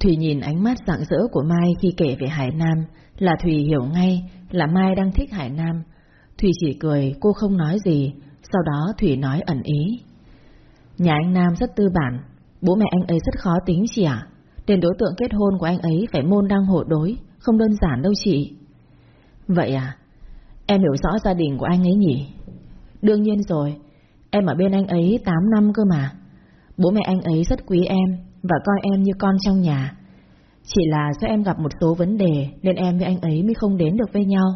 Thùy nhìn ánh mắt rạng rỡ của Mai khi kể về Hải Nam là Thùy hiểu ngay là Mai đang thích Hải Nam. Thùy chỉ cười, cô không nói gì, sau đó Thùy nói ẩn ý. Nhà anh Nam rất tư bản, bố mẹ anh ấy rất khó tính chị ạ. Tên đối tượng kết hôn của anh ấy phải môn đăng hộ đối, không đơn giản đâu chị. Vậy à, em hiểu rõ gia đình của anh ấy nhỉ? Đương nhiên rồi, em ở bên anh ấy 8 năm cơ mà. Bố mẹ anh ấy rất quý em và coi em như con trong nhà. Chỉ là do em gặp một số vấn đề nên em với anh ấy mới không đến được với nhau.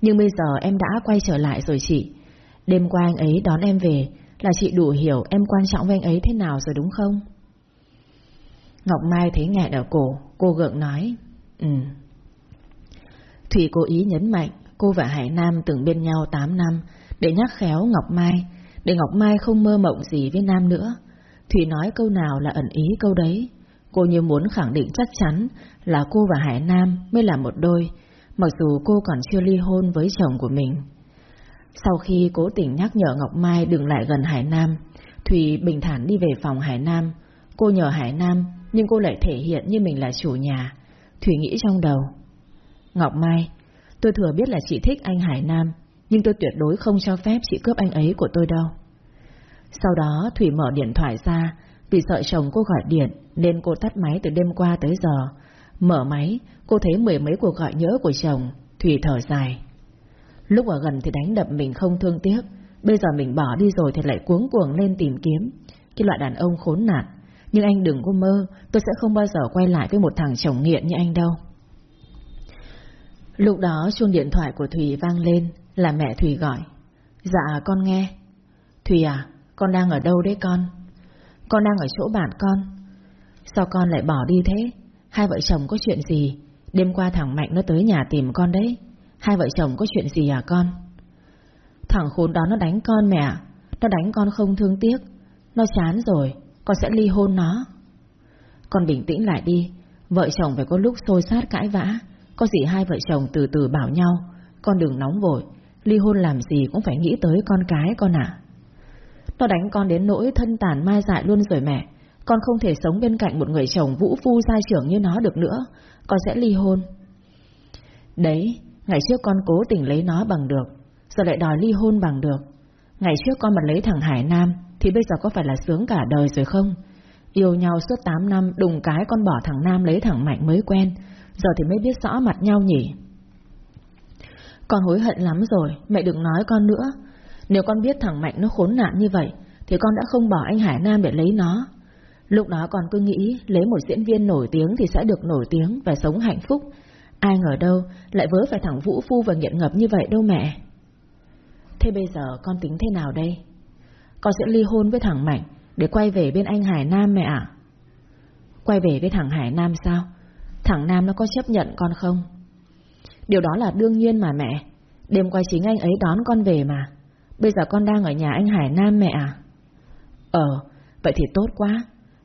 Nhưng bây giờ em đã quay trở lại rồi chị. Đêm qua anh ấy đón em về là chị đủ hiểu em quan trọng với anh ấy thế nào rồi đúng không? Ngọc Mai thấy nghẹn ở cổ, cô gượng nói, Ừ. Thủy cố ý nhấn mạnh cô và Hải Nam từng bên nhau 8 năm để nhắc khéo Ngọc Mai, để Ngọc Mai không mơ mộng gì với Nam nữa. Thủy nói câu nào là ẩn ý câu đấy. Cô như muốn khẳng định chắc chắn là cô và Hải Nam mới là một đôi, mặc dù cô còn chưa ly hôn với chồng của mình. Sau khi cố tình nhắc nhở Ngọc Mai đừng lại gần Hải Nam, Thùy bình thản đi về phòng Hải Nam. Cô nhờ Hải Nam, nhưng cô lại thể hiện như mình là chủ nhà. Thùy nghĩ trong đầu. Ngọc Mai, tôi thừa biết là chị thích anh Hải Nam, nhưng tôi tuyệt đối không cho phép chị cướp anh ấy của tôi đâu. Sau đó Thủy mở điện thoại ra, vì sợ chồng cô gọi điện nên cô tắt máy từ đêm qua tới giờ. Mở máy, cô thấy mười mấy cuộc gọi nhớ của chồng, Thủy thở dài. Lúc ở gần thì đánh đập mình không thương tiếc, bây giờ mình bỏ đi rồi thì lại cuống cuồng lên tìm kiếm. Cái loại đàn ông khốn nạn. Nhưng anh đừng có mơ, tôi sẽ không bao giờ quay lại với một thằng chồng nghiện như anh đâu. Lúc đó chuông điện thoại của Thùy vang lên, là mẹ Thùy gọi. Dạ con nghe. Thùy à, con đang ở đâu đấy con? Con đang ở chỗ bạn con. Sao con lại bỏ đi thế? Hai vợ chồng có chuyện gì? Đêm qua thằng Mạnh nó tới nhà tìm con đấy. Hai vợ chồng có chuyện gì à con? Thằng khốn đó nó đánh con mẹ Nó đánh con không thương tiếc Nó chán rồi Con sẽ ly hôn nó Con bình tĩnh lại đi Vợ chồng phải có lúc xôi sát cãi vã Có gì hai vợ chồng từ từ bảo nhau Con đừng nóng vội Ly hôn làm gì cũng phải nghĩ tới con cái con ạ nó đánh con đến nỗi thân tàn mai dại luôn rồi mẹ. Con không thể sống bên cạnh một người chồng vũ phu gia trưởng như nó được nữa. Con sẽ ly hôn. Đấy, Ngày trước con cố tình lấy nó bằng được, Giờ lại đòi ly hôn bằng được. Ngày trước con mà lấy thằng Hải Nam, Thì bây giờ có phải là sướng cả đời rồi không? Yêu nhau suốt 8 năm, Đùng cái con bỏ thằng Nam lấy thằng Mạnh mới quen, Giờ thì mới biết rõ mặt nhau nhỉ. Con hối hận lắm rồi, Mẹ đừng nói con nữa. Nếu con biết thằng Mạnh nó khốn nạn như vậy, Thì con đã không bỏ anh Hải Nam để lấy nó. Lúc đó con cứ nghĩ Lấy một diễn viên nổi tiếng thì sẽ được nổi tiếng Và sống hạnh phúc. Ai ngờ đâu lại vớ phải thằng Vũ Phu và nghiện ngập như vậy đâu mẹ. Thế bây giờ con tính thế nào đây? Con sẽ ly hôn với thằng Mạnh Để quay về bên anh Hải Nam mẹ ạ. Quay về với thằng Hải Nam sao? Thằng Nam nó có chấp nhận con không? Điều đó là đương nhiên mà mẹ. Đêm qua chính anh ấy đón con về mà. Bây giờ con đang ở nhà anh Hải Nam mẹ à? Ờ Vậy thì tốt quá.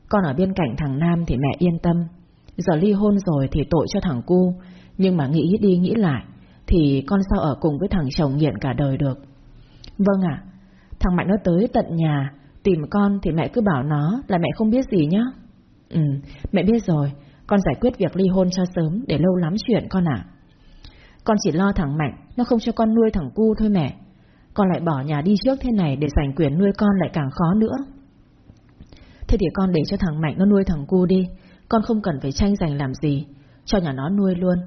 Con ở bên cạnh thằng Nam thì mẹ yên tâm. Giờ ly hôn rồi thì tội cho thằng cu. Nhưng mà nghĩ đi nghĩ lại, Thì con sao ở cùng với thằng chồng nghiện cả đời được? Vâng ạ. Thằng Mạnh nó tới tận nhà, Tìm con thì mẹ cứ bảo nó là mẹ không biết gì nhá. Ừ mẹ biết rồi. Con giải quyết việc ly hôn cho sớm Để lâu lắm chuyện con ạ. Con chỉ lo thằng Mạnh, Nó không cho con nuôi thằng cu thôi mẹ. Con lại bỏ nhà đi trước thế này Để giành quyền nuôi con lại càng khó nữa. Thế thì con để cho thằng Mạnh nó nuôi thằng cu đi. Con không cần phải tranh giành làm gì. Cho nhà nó nuôi luôn.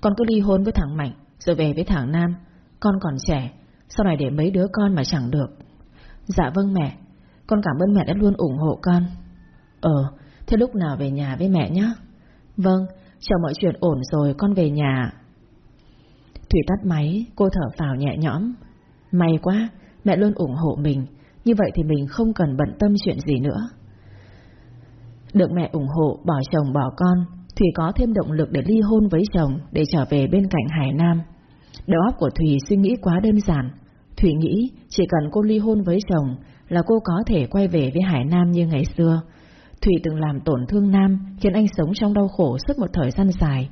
Con cứ ly hôn với thằng Mạnh, Rồi về với thằng Nam. Con còn trẻ, Sau này để mấy đứa con mà chẳng được. Dạ vâng mẹ, Con cảm ơn mẹ đã luôn ủng hộ con. Ờ Thế lúc nào về nhà với mẹ nhé Vâng Chờ mọi chuyện ổn rồi con về nhà. Thủy tắt máy, Cô thở phào nhẹ nhõm. May quá, Mẹ luôn ủng hộ mình. Như vậy thì mình không cần bận tâm chuyện gì nữa. Được mẹ ủng hộ bỏ chồng bỏ con Thùy có thêm động lực để ly hôn với chồng Để trở về bên cạnh Hải Nam. Đầu óc của Thùy suy nghĩ quá đơn giản. Thùy nghĩ chỉ cần cô ly hôn với chồng Là cô có thể quay về với Hải Nam như ngày xưa. Thùy từng làm tổn thương Nam, Khiến anh sống trong đau khổ suốt một thời gian dài.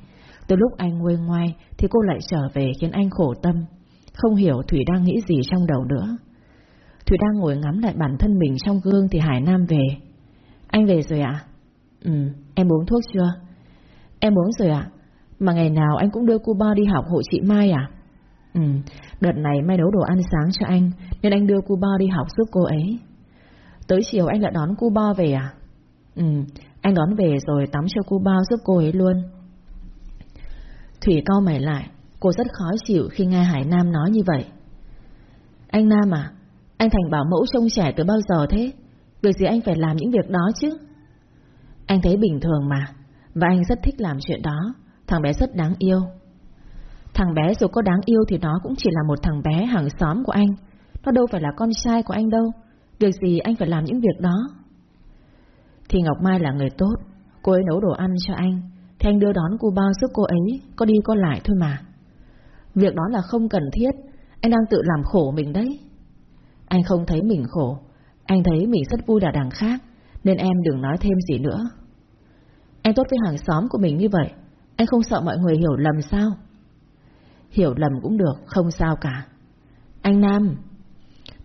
Từ lúc anh nguôi ngoai Thì cô lại trở về khiến anh khổ tâm. Không hiểu thủy đang nghĩ gì trong đầu nữa. Thủy đang ngồi ngắm lại bản thân mình trong gương Thì Hải Nam về. Anh về rồi ạ? Ừ, em uống thuốc chưa? Em uống rồi ạ. Mà ngày nào anh cũng đưa cô ba đi học hộ chị Mai à? Ừ Đợt này Mai nấu đồ ăn sáng cho anh Nên anh đưa cô ba đi học giúp cô ấy. Tới chiều anh lại đón cô ba về à? Ừ Anh đón về rồi tắm cho cô ba giúp cô ấy luôn. Thủy cau mày lại. Cô rất khó chịu khi nghe Hải Nam nói như vậy. Anh Nam à Anh thành bảo mẫu trông trẻ từ bao giờ thế? Việc gì anh phải làm những việc đó chứ? Anh thấy bình thường mà, Và anh rất thích làm chuyện đó. Thằng bé rất đáng yêu. Thằng bé dù có đáng yêu thì nó cũng chỉ là một thằng bé hàng xóm của anh. Nó đâu phải là con trai của anh đâu. Việc gì anh phải làm những việc đó? Thì Ngọc Mai là người tốt. Cô ấy nấu đồ ăn cho anh. Thì anh đưa đón cô bao giúp cô ấy, Có đi có lại thôi mà. Việc đó là không cần thiết. Anh đang tự làm khổ mình đấy. Anh không thấy mình khổ. Anh thấy mình rất vui là đằng khác, Nên em đừng nói thêm gì nữa. Anh tốt với hàng xóm của mình như vậy, Anh không sợ mọi người hiểu lầm sao? Hiểu lầm cũng được, Không sao cả. Anh Nam,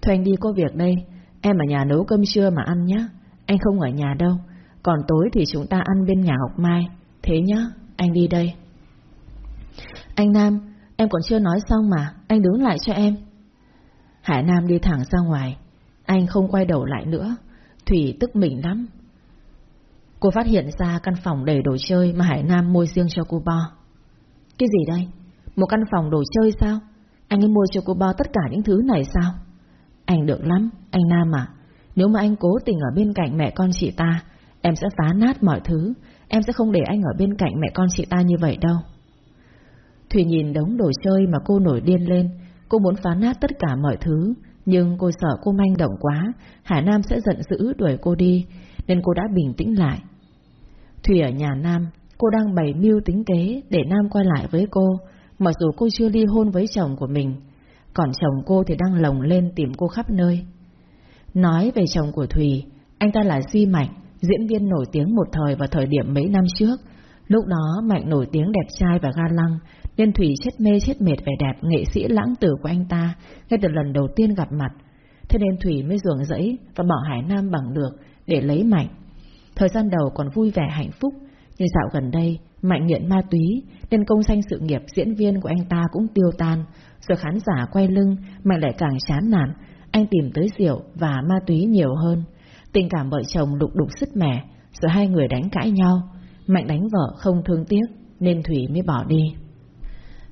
Thôi anh đi có việc đây. Em ở nhà nấu cơm trưa mà ăn nhé Anh không ở nhà đâu. Còn tối thì chúng ta ăn bên nhà Ngọc Mai. Thế nhá, Anh đi đây. Anh Nam Em còn chưa nói xong mà, Anh đứng lại cho em. Hải Nam đi thẳng ra ngoài. Anh không quay đầu lại nữa. Thủy tức mình lắm. Cô phát hiện ra căn phòng đầy đồ chơi Mà Hải Nam mua riêng cho cô Bo. Cái gì đây? Một căn phòng đồ chơi sao? Anh ấy mua cho cô Bo tất cả những thứ này sao? Anh được lắm, Anh Nam à. Nếu mà anh cố tình ở bên cạnh mẹ con chị ta, Em sẽ phá nát mọi thứ. Em sẽ không để anh ở bên cạnh mẹ con chị ta như vậy đâu. Thủy nhìn đống đồ chơi mà cô nổi điên lên, cô muốn phá nát tất cả mọi thứ, nhưng cô sợ cô manh động quá, Hải Nam sẽ giận dữ đuổi cô đi, nên cô đã bình tĩnh lại. Thủy ở nhà Nam, cô đang bày mưu tính kế để Nam quay lại với cô, mặc dù cô chưa ly hôn với chồng của mình, còn chồng cô thì đang lồng lên tìm cô khắp nơi. Nói về chồng của Thùy, anh ta là Duy Mạnh, diễn viên nổi tiếng một thời vào thời điểm mấy năm trước. Lúc đó Mạnh nổi tiếng đẹp trai và ga lăng, nên Thủy chết mê chết mệt vẻ đẹp nghệ sĩ lãng tử của anh ta ngay từ lần đầu tiên gặp mặt. Thế nên Thủy mới ruồng rẫy và bỏ Hải Nam bằng được để lấy Mạnh. Thời gian đầu còn vui vẻ hạnh phúc, nhưng dạo gần đây Mạnh nghiện ma túy nên công danh sự nghiệp diễn viên của anh ta cũng tiêu tan. Rồi khán giả quay lưng, Mạnh lại càng chán nản, anh tìm tới rượu và ma túy nhiều hơn. Tình cảm vợ chồng đục đục sứt mẻ, rồi hai người đánh cãi nhau. Mạnh đánh vợ không thương tiếc, nên Thủy mới bỏ đi.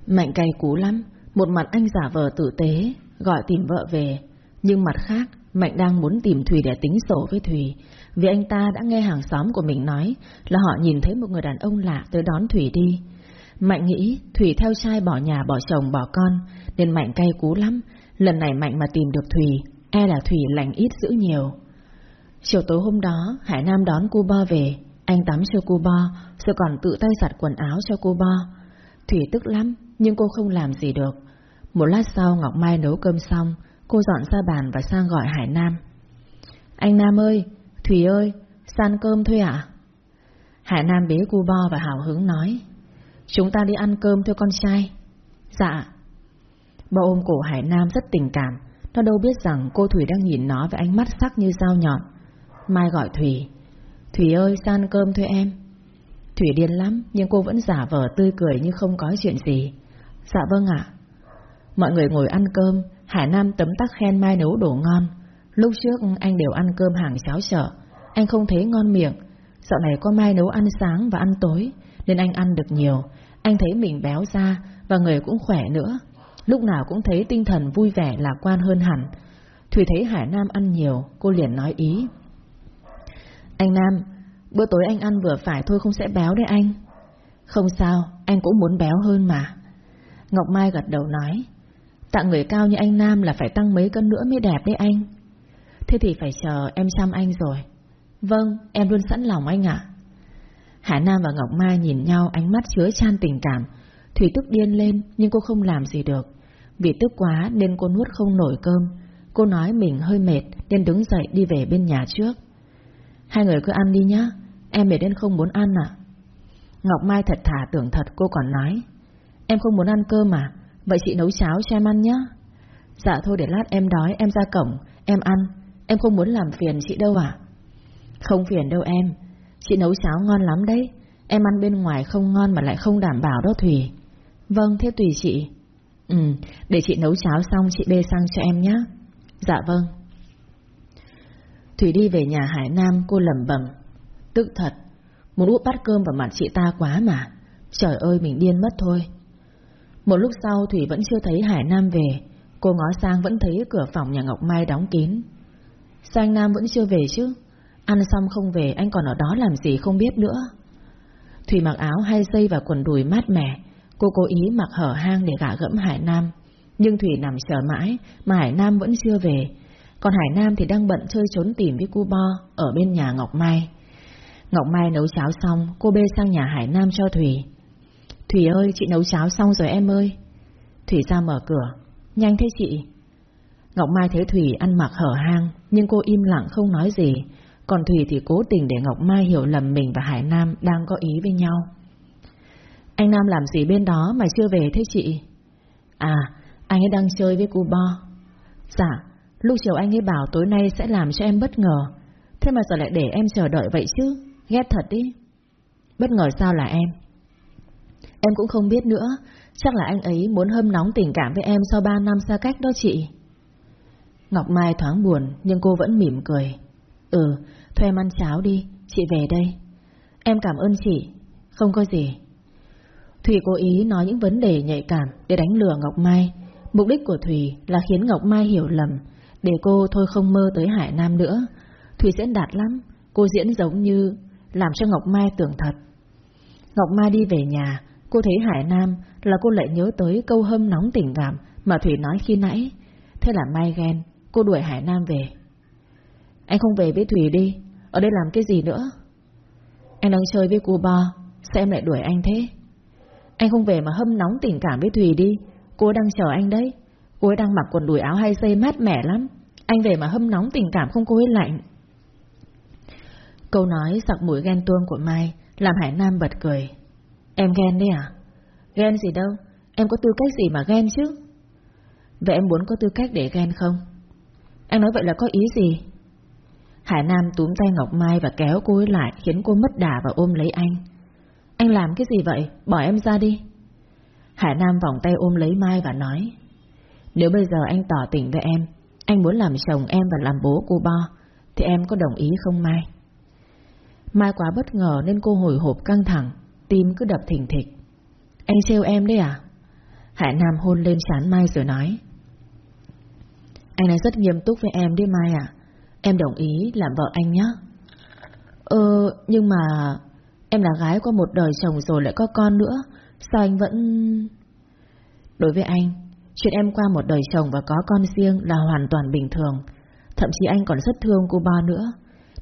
Mạnh cay cú lắm, một mặt anh giả vờ tử tế, gọi tìm vợ về, nhưng mặt khác, Mạnh đang muốn tìm Thùy để tính sổ với Thùy, vì anh ta đã nghe hàng xóm của mình nói là họ nhìn thấy một người đàn ông lạ tới đón Thùy đi. Mạnh nghĩ Thùy theo trai bỏ nhà bỏ chồng bỏ con, nên Mạnh cay cú lắm, lần này Mạnh mà tìm được Thùy, e là Thùy lành ít giữ nhiều. Chiều tối hôm đó, Hải Nam đón cô Bo về, anh tắm cho cô Bo, rồi còn tự tay giặt quần áo cho cô Bo. Thủy tức lắm, nhưng cô không làm gì được. Một lát sau Ngọc Mai nấu cơm xong, cô dọn ra bàn và sang gọi Hải Nam. Anh Nam ơi, Thủy ơi, san cơm thôi ạ? Hải Nam bế cu bo và hào hứng nói. Chúng ta đi ăn cơm thôi con trai. Dạ. Bo ôm cổ Hải Nam rất tình cảm, nó đâu biết rằng cô Thủy đang nhìn nó với ánh mắt sắc như dao nhọn. Mai gọi Thủy. Thủy ơi, san cơm thôi em. Thủy điên lắm, nhưng cô vẫn giả vờ tươi cười như không có chuyện gì. Dạ vâng ạ. Mọi người ngồi ăn cơm, Hải Nam tấm tắc khen Mai nấu đồ ngon. Lúc trước anh đều ăn cơm hàng cháo chợ, anh không thấy ngon miệng. Dạo này có Mai nấu ăn sáng và ăn tối, nên anh ăn được nhiều. Anh thấy mình béo ra và người cũng khỏe nữa. Lúc nào cũng thấy tinh thần vui vẻ lạc quan hơn hẳn. Thủy thấy Hải Nam ăn nhiều, cô liền nói ý. Anh Nam, bữa tối anh ăn vừa phải thôi không sẽ béo đấy anh. Không sao, anh cũng muốn béo hơn mà. Ngọc Mai gật đầu nói, tặng người cao như anh Nam là phải tăng mấy cân nữa mới đẹp đấy anh. Thế thì phải chờ em chăm anh rồi. Vâng, em luôn sẵn lòng anh ạ. Hải Nam và Ngọc Mai nhìn nhau ánh mắt chứa chan tình cảm. Thủy tức điên lên nhưng cô không làm gì được. Vì tức quá nên cô nuốt không nổi cơm. Cô nói mình hơi mệt nên đứng dậy đi về bên nhà trước. Hai người cứ ăn đi nhá, em mệt đến không muốn ăn à Ngọc Mai thật thà tưởng thật cô còn nói. Em không muốn ăn cơm mà, vậy chị nấu cháo cho em ăn nhá. Dạ thôi để lát em đói em ra cổng, em ăn, em không muốn làm phiền chị đâu à. Không phiền đâu em, chị nấu cháo ngon lắm đấy, Em ăn bên ngoài không ngon mà lại không đảm bảo đó Thủy. Vâng, thế tùy chị. Ừ, để chị nấu cháo xong chị bê sang cho em nhé. Dạ vâng. Thủy đi về nhà Hải Nam, cô lẩm bẩm. Tức thật Muốn úp bát cơm vào mặt chị ta quá mà. Trời ơi, mình điên mất thôi. Một lúc sau, Thủy vẫn chưa thấy Hải Nam về. Cô ngó sang vẫn thấy cửa phòng nhà Ngọc Mai đóng kín. Sao anh Nam vẫn chưa về chứ? Ăn xong không về, anh còn ở đó làm gì không biết nữa. Thủy mặc áo hai dây và quần đùi mát mẻ. Cô cố ý mặc hở hang để gạ gẫm Hải Nam. Nhưng Thủy nằm chờ mãi Mà Hải Nam vẫn chưa về. Còn Hải Nam thì đang bận chơi trốn tìm với cu bo Ở bên nhà Ngọc Mai. Ngọc Mai nấu cháo xong, Cô bê sang nhà Hải Nam cho Thủy. Thủy ơi, chị nấu cháo xong rồi em ơi. Thủy ra mở cửa. Nhanh thế chị? Ngọc Mai thấy Thủy ăn mặc hở hang, Nhưng cô im lặng không nói gì. Còn Thủy thì cố tình để Ngọc Mai hiểu lầm mình và Hải Nam đang có ý với nhau. Anh Nam làm gì bên đó mà chưa về thế chị? À anh ấy đang chơi với cu bo. Dạ Lúc chiều anh ấy bảo tối nay sẽ làm cho em bất ngờ. Thế mà giờ lại để em chờ đợi vậy chứ? Ghét thật đi. Bất ngờ sao là em? Em cũng không biết nữa. Chắc là anh ấy muốn hâm nóng tình cảm với em Sau 3 năm xa cách đó chị. Ngọc Mai thoáng buồn Nhưng cô vẫn mỉm cười. Ừ, thôi em ăn cháo đi. Chị về đây. Em cảm ơn chị. Không có gì. Thùy cố ý nói những vấn đề nhạy cảm Để đánh lừa Ngọc Mai. Mục đích của Thùy là khiến Ngọc Mai hiểu lầm. Để cô thôi không mơ tới Hải Nam nữa Thùy sẽ đạt lắm Cô diễn giống như làm cho Ngọc Mai tưởng thật. Ngọc Mai đi về nhà, cô thấy Hải Nam là cô lại nhớ tới câu hâm nóng tình cảm mà Thủy nói khi nãy. Thế là Mai ghen, cô đuổi Hải Nam về. Anh không về với Thủy đi, ở đây làm cái gì nữa? Anh đang chơi với cô Bo, sao em lại đuổi anh thế? Anh không về mà hâm nóng tình cảm với Thùy đi, cô đang chờ anh đấy. Cô ấy đang mặc quần đùi áo hay dây mát mẻ lắm. Anh về mà hâm nóng tình cảm không cô ấy lạnh. Câu nói sặc mũi ghen tuông của Mai làm Hải Nam bật cười. Em ghen đấy à? Ghen gì đâu, em có tư cách gì mà ghen chứ? Vậy em muốn có tư cách để ghen không? Anh nói vậy là có ý gì? Hải Nam túm tay Ngọc Mai và kéo cô ấy lại khiến cô mất đà và ôm lấy anh. Anh làm cái gì vậy? Bỏ em ra đi. Hải Nam vòng tay ôm lấy Mai và nói nếu bây giờ anh tỏ tình với em Anh muốn làm chồng em và làm bố cô Bo Thì em có đồng ý không Mai? Mai quá bất ngờ nên cô hồi hộp căng thẳng, tim cứ đập thình thịch. Anh trêu em đấy à? Hải Nam hôn lên chán Mai rồi nói. Anh nói rất nghiêm túc với em đấy Mai à. Em đồng ý làm vợ anh nhé. Ờ, nhưng mà... Em là gái qua một đời chồng rồi lại có con nữa. Sao anh vẫn... Đối với anh, chuyện em qua một đời chồng và có con riêng là hoàn toàn bình thường. Thậm chí anh còn rất thương cô ba nữa.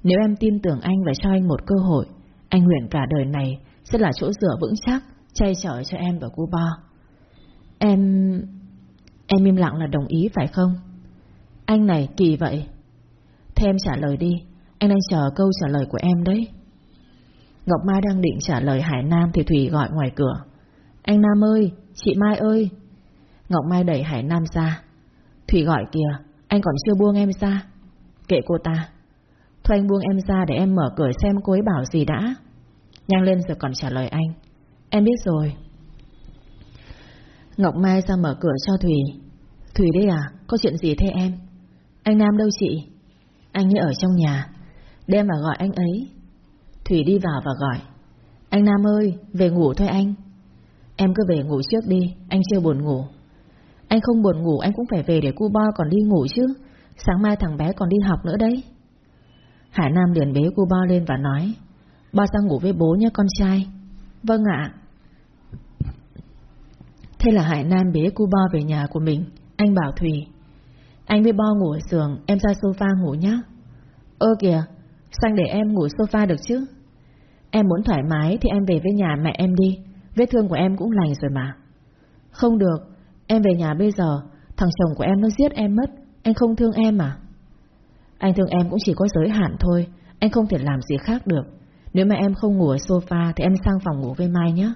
Nếu em tin tưởng anh và cho anh một cơ hội, anh nguyện cả đời này sẽ là chỗ dựa vững chắc, che chở cho em và cô Ba. Em... Em im lặng là đồng ý phải không? Anh này kỳ vậy. Thế em trả lời đi, anh đang chờ câu trả lời của em đấy. Ngọc Mai đang định trả lời Hải Nam thì Thủy gọi ngoài cửa. Anh Nam ơi, chị Mai ơi. Ngọc Mai đẩy Hải Nam ra. Thủy gọi kìa, anh còn chưa buông em ra. Kệ cô ta. Thôi anh buông em ra để em mở cửa xem cô ấy bảo gì đã. Nhanh lên rồi còn trả lời anh. Em biết rồi. Ngọc Mai ra mở cửa cho Thủy. Thủy đây à, có chuyện gì thế em? Anh Nam đâu chị? Anh ấy ở trong nhà. Đem mà gọi anh ấy. Thủy đi vào và gọi. Anh Nam ơi, về ngủ thôi anh. Em cứ về ngủ trước đi, anh chưa buồn ngủ. Anh không buồn ngủ, anh cũng phải về để cu bo còn đi ngủ chứ. Sáng mai thằng bé còn đi học nữa đấy. Hải Nam liền bế cô Bo lên và nói, Bo sang ngủ với bố nhé con trai. Vâng ạ. Thế là Hải Nam bế cô Bo về nhà của mình. Anh bảo Thùy, Anh với Bo ngủ ở giường Em ra sofa ngủ nhé Ơ kìa Sang để em ngủ sofa được chứ? Em muốn thoải mái thì em về với nhà mẹ em đi, Vết thương của em cũng lành rồi mà. Không được Em về nhà bây giờ. Thằng chồng của em nó giết em mất. Anh không thương em à? Anh thương em cũng chỉ có giới hạn thôi. Anh không thể làm gì khác được. Nếu mà em không ngủ ở sofa Thì em sang phòng ngủ với Mai nhé.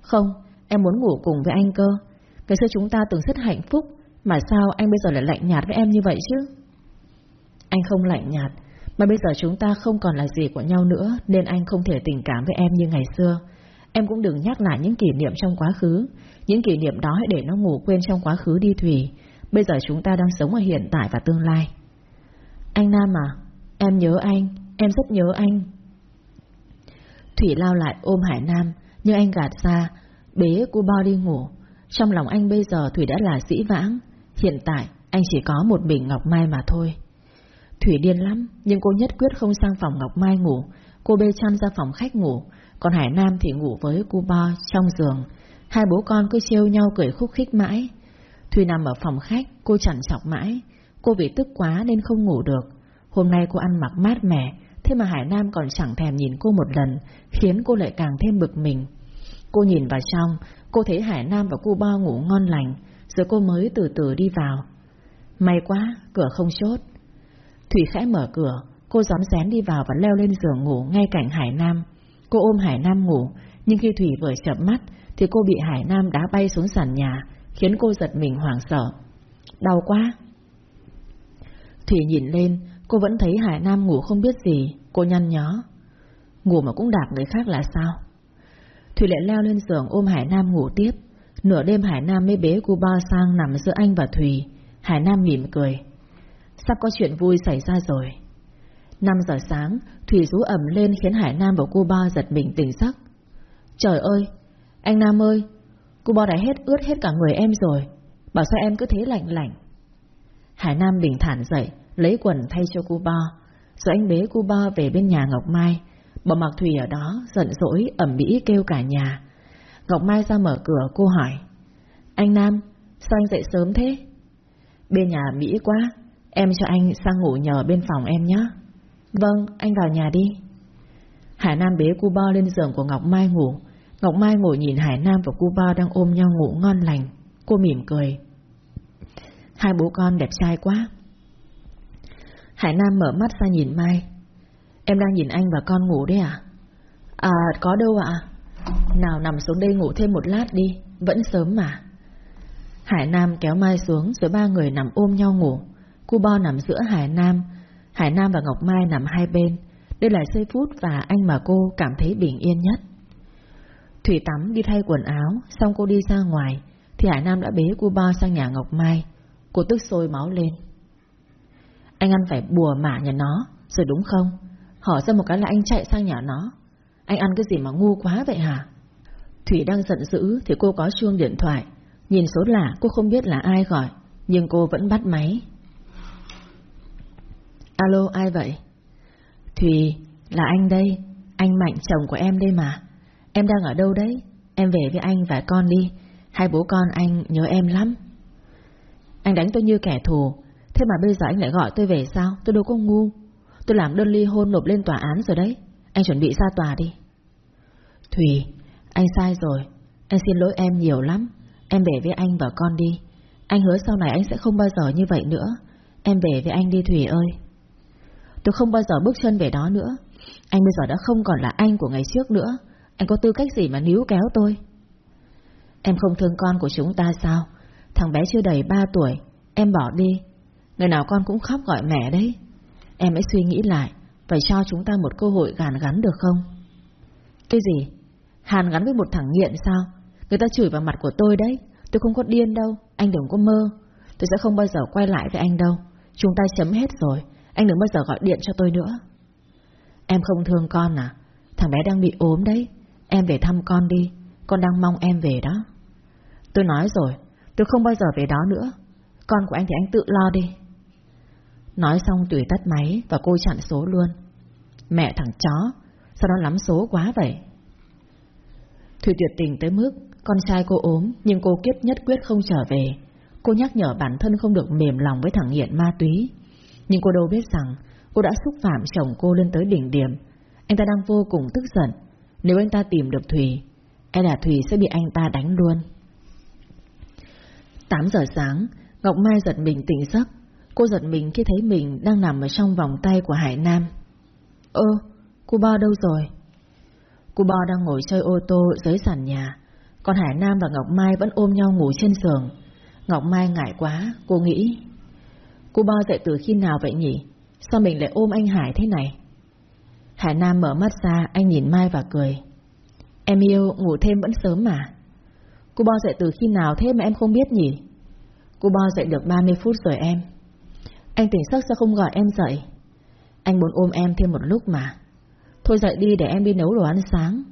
Không, em muốn ngủ cùng với anh cơ. Cái xưa chúng ta từng rất hạnh phúc. Mà sao anh bây giờ lại lạnh nhạt với em như vậy chứ? Anh không lạnh nhạt. Mà bây giờ chúng ta không còn là gì của nhau nữa Nên anh không thể tình cảm với em như ngày xưa. Em cũng đừng nhắc lại những kỷ niệm trong quá khứ. Những kỷ niệm đó hãy để nó ngủ quên trong quá khứ đi Thủy Bây giờ chúng ta đang sống ở hiện tại và tương lai. Anh Nam à Em nhớ anh, Em rất nhớ anh. Thủy lao lại ôm Hải Nam Nhưng anh gạt ra, Bế cô bao đi ngủ. Trong lòng anh bây giờ Thủy đã là sĩ vãng. Hiện tại, anh chỉ có một bình Ngọc Mai mà thôi. Thủy điên lắm, Nhưng cô nhất quyết không sang phòng Ngọc Mai ngủ. Cô bê chăn ra phòng khách ngủ. Còn Hải Nam thì ngủ với cu Bo trong giường. Hai bố con cứ trêu nhau cười khúc khích mãi. Thùy nằm ở phòng khách Cô chẳng chọc mãi. Cô vì tức quá nên không ngủ được. Hôm nay cô ăn mặc mát mẻ Thế mà Hải Nam còn chẳng thèm nhìn cô một lần Khiến cô lại càng thêm bực mình. Cô nhìn vào trong Cô thấy Hải Nam và cô Bo ngủ ngon lành Rồi cô mới từ từ đi vào. May quá, cửa không chốt. Thủy khẽ mở cửa Cô gión rén đi vào và leo lên giường ngủ Ngay cạnh Hải Nam. Cô ôm Hải Nam ngủ, Nhưng khi Thủy vừa chậm mắt Thì cô bị Hải Nam đá bay xuống sàn nhà, Khiến cô giật mình hoảng sợ. Đau quá. Thủy nhìn lên, Cô vẫn thấy Hải Nam ngủ không biết gì. Cô nhăn nhó. Ngủ mà cũng đạp người khác là sao? Thủy lại leo lên giường ôm Hải Nam ngủ tiếp. Nửa đêm Hải Nam mới bế cô ba sang nằm giữa anh và Thùy Hải Nam mỉm cười. Sắp có chuyện vui xảy ra rồi. 5 giờ sáng, Thủy rú ẩm lên khiến Hải Nam và cô ba giật mình tỉnh giấc. Trời ơi, Anh Nam ơi Cô ba đã hết ướt hết cả người em rồi, Bảo sao em cứ thế lạnh lạnh? Hải Nam bình thản dậy, Lấy quần thay cho cô ba Rồi anh bế cô ba về bên nhà Ngọc Mai. Bỏ mặc Thủy ở đó Giận dỗi ẩm bĩ kêu cả nhà. Ngọc Mai ra mở cửa, cô hỏi, Anh Nam, Sao anh dậy sớm thế? Bên nhà Mỹ quá, Em cho anh sang ngủ nhờ bên phòng em nhé. Vâng anh vào nhà đi. Hải Nam bế cu bo lên giường của Ngọc Mai ngủ. Ngọc Mai ngồi nhìn Hải Nam và cu bo đang ôm nhau ngủ ngon lành. Cô mỉm cười. Hai bố con đẹp trai quá. Hải Nam mở mắt ra nhìn Mai. Em đang nhìn anh và con ngủ đấy à À có đâu ạ. Nào nằm xuống đây ngủ thêm một lát đi, Vẫn sớm mà. Hải Nam kéo Mai xuống, rồi ba người nằm ôm nhau ngủ. Cu Bo nằm giữa Hải Nam Hải Nam và Ngọc Mai nằm hai bên. Đây là giây phút và anh mà cô cảm thấy bình yên nhất. Thủy tắm đi thay quần áo, Xong cô đi ra ngoài, Thì Hải Nam đã bế cô bao sang nhà Ngọc Mai. Cô tức sôi máu lên. Anh ăn phải bùa mả nhà nó, Rồi đúng không? Hỏi ra một cái là anh chạy sang nhà nó. Anh ăn cái gì mà ngu quá vậy hả? Thủy đang giận dữ Thì cô có chuông điện thoại. Nhìn số lạ, cô không biết là ai gọi, Nhưng cô vẫn bắt máy. Alo, ai vậy? Thùy, là anh đây. Anh Mạnh, chồng của em đây mà. Em đang ở đâu đấy? Em về với anh và con đi. Hai bố con, anh nhớ em lắm. Anh đánh tôi như kẻ thù. Thế mà bây giờ anh lại gọi tôi về sao? Tôi đâu có ngu. Tôi làm đơn ly hôn nộp lên tòa án rồi đấy. Anh chuẩn bị ra tòa đi. Thùy, Anh sai rồi. Anh xin lỗi em nhiều lắm. Em về với anh và con đi. Anh hứa sau này anh sẽ không bao giờ như vậy nữa. Em về với anh đi, Thùy ơi. Tôi không bao giờ bước chân về đó nữa. Anh bây giờ đã không còn là anh của ngày trước nữa. Anh có tư cách gì mà níu kéo tôi? Em không thương con của chúng ta sao? Thằng bé chưa đầy ba tuổi, Em bỏ đi. Ngày nào con cũng khóc gọi mẹ đấy. Em hãy suy nghĩ lại, Phải cho chúng ta một cơ hội gàn gắn được không? Cái gì? Hàn gắn với một thằng nghiện sao? Người ta chửi vào mặt của tôi đấy. Tôi không có điên đâu. Anh đừng có mơ. Tôi sẽ không bao giờ quay lại với anh đâu. Chúng ta chấm hết rồi. Anh đừng bao giờ gọi điện cho tôi nữa. Em không thương con à? Thằng bé đang bị ốm đấy. Em về thăm con đi. Con đang mong em về đó. Tôi nói rồi, Tôi không bao giờ về đó nữa. Con của anh thì anh tự lo đi. Nói xong tùy tắt máy Và cô chặn số luôn. Mẹ thằng chó, Sao nó lắm số quá vậy? Thủy tuyệt tình tới mức con trai cô ốm nhưng cô kiếp nhất quyết không trở về. Cô nhắc nhở bản thân không được mềm lòng với thằng nghiện ma túy. Nhưng cô đâu biết rằng cô đã xúc phạm chồng cô lên tới đỉnh điểm. Anh ta đang vô cùng tức giận. Nếu anh ta tìm được Thùy, e là Thùy sẽ bị anh ta đánh luôn. 8 giờ sáng, Ngọc Mai giật mình tỉnh giấc. Cô giật mình khi thấy mình đang nằm ở trong vòng tay của Hải Nam. Ơ, cô Bo đâu rồi? Cô Bo đang ngồi chơi ô tô dưới sàn nhà Còn Hải Nam và Ngọc Mai vẫn ôm nhau ngủ trên giường Ngọc Mai ngại quá Cô nghĩ Cô Bo dậy từ khi nào vậy nhỉ? Sao mình lại ôm anh Hải thế này? Hải Nam mở mắt ra Anh nhìn Mai và cười. Em yêu ngủ thêm vẫn sớm mà. Cô Bo dậy từ khi nào thế mà em không biết nhỉ? Cô Bo dậy được 30 phút rồi em. Anh tỉnh giấc sao không gọi em dậy? Anh muốn ôm em thêm một lúc mà. Thôi dậy đi để em đi nấu đồ ăn sáng.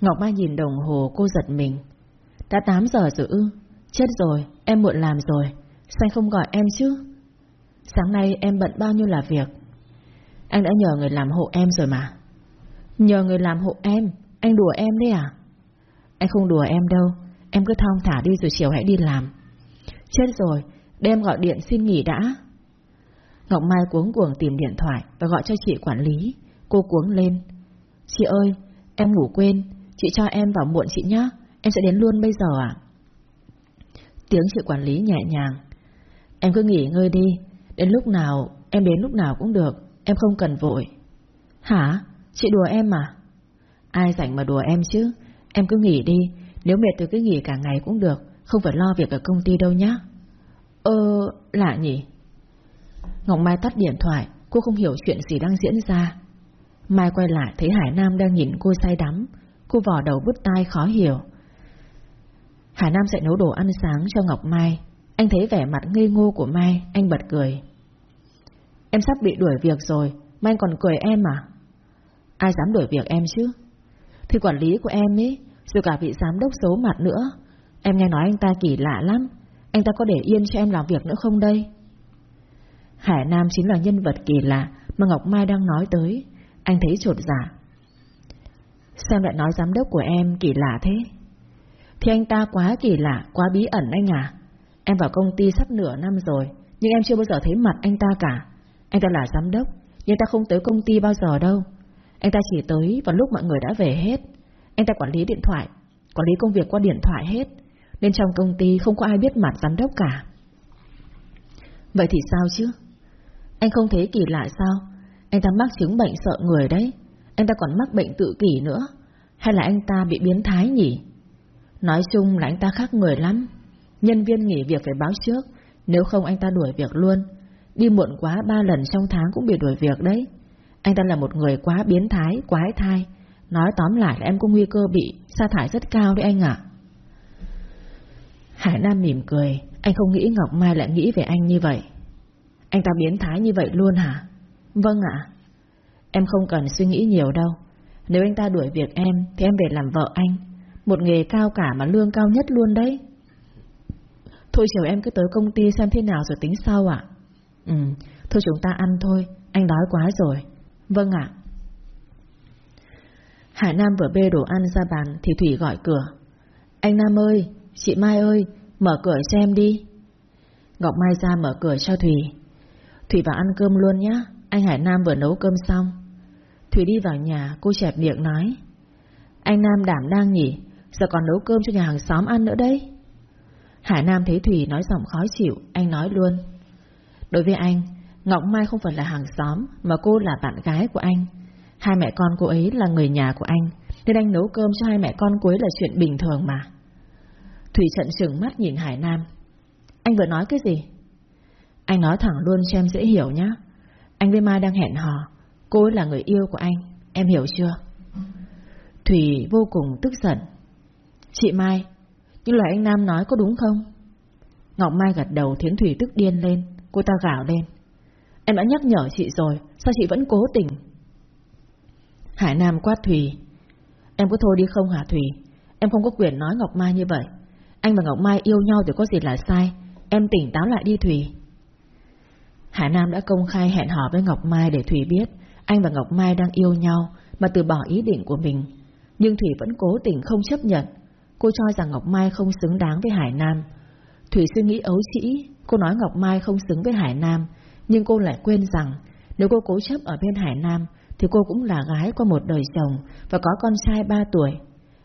Ngọc Mai nhìn đồng hồ cô giật mình. Đã 8 giờ rồi ư? Chết rồi, em muộn làm rồi. Sao không gọi em chứ? Sáng nay em bận bao nhiêu là việc? Anh đã nhờ người làm hộ em rồi mà. Nhờ người làm hộ em, Anh đùa em đấy à? Anh không đùa em đâu, Em cứ thong thả đi rồi chiều hãy đi làm. Chết rồi Để em gọi điện xin nghỉ đã. Ngọc Mai cuống cuồng tìm điện thoại Và gọi cho chị quản lý. Cô cuống lên. Chị ơi, em ngủ quên, Chị cho em vào muộn chị nhé Em sẽ đến luôn bây giờ à Tiếng chị quản lý nhẹ nhàng. Em cứ nghỉ ngơi đi Đến lúc nào em đến lúc nào cũng được Em không cần vội. Hả? Chị đùa em à? Ai rảnh mà đùa em chứ? Em cứ nghỉ đi Nếu mệt thì cứ nghỉ cả ngày cũng được Không phải lo việc ở công ty đâu nhá. Ơ, lạ nhỉ? Ngọc Mai tắt điện thoại Cô không hiểu chuyện gì đang diễn ra. Mai quay lại thấy Hải Nam đang nhìn cô say đắm Cô vò đầu bứt tai khó hiểu. Hải Nam sẽ nấu đồ ăn sáng cho Ngọc Mai. Anh thấy vẻ mặt ngây ngô của Mai, Anh bật cười. Em sắp bị đuổi việc rồi Mà anh còn cười em à? Ai dám đuổi việc em chứ? Thì quản lý của em ấy, Rồi cả vị giám đốc xấu mặt nữa. Em nghe nói anh ta kỳ lạ lắm, Anh ta có để yên cho em làm việc nữa không đây? Hải Nam chính là nhân vật kỳ lạ Mà Ngọc Mai đang nói tới. Anh thấy trột giả. Sao lại nói giám đốc của em kỳ lạ thế? Thì anh ta quá kỳ lạ, Quá bí ẩn anh à? Em vào công ty sắp nửa năm rồi, Nhưng em chưa bao giờ thấy mặt anh ta cả. Anh ta là giám đốc, Nhưng ta không tới công ty bao giờ đâu. Anh ta chỉ tới vào lúc mọi người đã về hết. Anh ta quản lý điện thoại, Quản lý công việc qua điện thoại hết, Nên trong công ty không có ai biết mặt giám đốc cả. Vậy thì sao chứ? Anh không thấy kỳ lạ sao? Anh ta mắc chứng bệnh sợ người đấy. Anh ta còn mắc bệnh tự kỷ nữa. Hay là anh ta bị biến thái nhỉ? Nói chung là anh ta khác người lắm. Nhân viên nghỉ việc phải báo trước. Nếu không anh ta đuổi việc luôn. Đi muộn quá ba lần trong tháng cũng bị đuổi việc đấy. Anh ta là một người quá biến thái, quái thai. Nói tóm lại là em có nguy cơ bị sa thải rất cao đấy anh ạ. Hải Nam mỉm cười. Anh không nghĩ Ngọc Mai lại nghĩ về anh như vậy. Anh ta biến thái như vậy luôn hả? Vâng ạ. Em không cần suy nghĩ nhiều đâu. Nếu anh ta đuổi việc em Thì em về làm vợ anh. Một nghề cao cả mà lương cao nhất luôn đấy. Thôi chiều em cứ tới công ty xem thế nào rồi tính sau ạ. Ừ Thôi chúng ta ăn thôi Anh đói quá rồi. Vâng ạ. Hải Nam vừa bê đồ ăn ra bàn Thì Thủy gọi cửa. Anh Nam ơi, chị Mai ơi Mở cửa cho em đi. Ngọc Mai ra mở cửa cho Thủy. Thủy vào ăn cơm luôn nhé Anh Hải Nam vừa nấu cơm xong. Thủy đi vào nhà cô chẹp miệng nói. Anh Nam đảm đang nhỉ Giờ còn nấu cơm cho nhà hàng xóm ăn nữa đấy. Hải Nam thấy Thủy nói giọng khó chịu, Anh nói luôn. Đối với anh, Ngọc Mai không phải là hàng xóm, Mà cô là bạn gái của anh. Hai mẹ con cô ấy là người nhà của anh, Nên anh nấu cơm cho hai mẹ con cô ấy là chuyện bình thường mà. Thủy trận trừng mắt nhìn Hải Nam. Anh vừa nói cái gì? Anh nói thẳng luôn cho em dễ hiểu nhá. Anh với Mai đang hẹn hò, Cô ấy là người yêu của anh, Em hiểu chưa? Thủy vô cùng tức giận. Chị Mai nhưng lời anh Nam nói có đúng không? Ngọc Mai gật đầu thiến Thủy tức điên lên. Cô ta gào lên. Em đã nhắc nhở chị rồi, Sao chị vẫn cố tình? Hải Nam quát Thủy Em có thôi đi không hả Thủy Em không có quyền nói Ngọc Mai như vậy. Anh và Ngọc Mai yêu nhau thì có gì là sai? Em tỉnh táo lại đi Thủy Hải Nam đã công khai hẹn hò với Ngọc Mai để Thủy biết Anh và Ngọc Mai đang yêu nhau Mà từ bỏ ý định của mình. Nhưng Thủy vẫn cố tình không chấp nhận. Cô cho rằng Ngọc Mai không xứng đáng với Hải Nam. Thủy suy nghĩ ấu trĩ, Cô nói Ngọc Mai không xứng với Hải Nam, Nhưng cô lại quên rằng Nếu cô cố chấp ở bên Hải Nam Thì cô cũng là gái qua một đời chồng Và có con trai ba tuổi.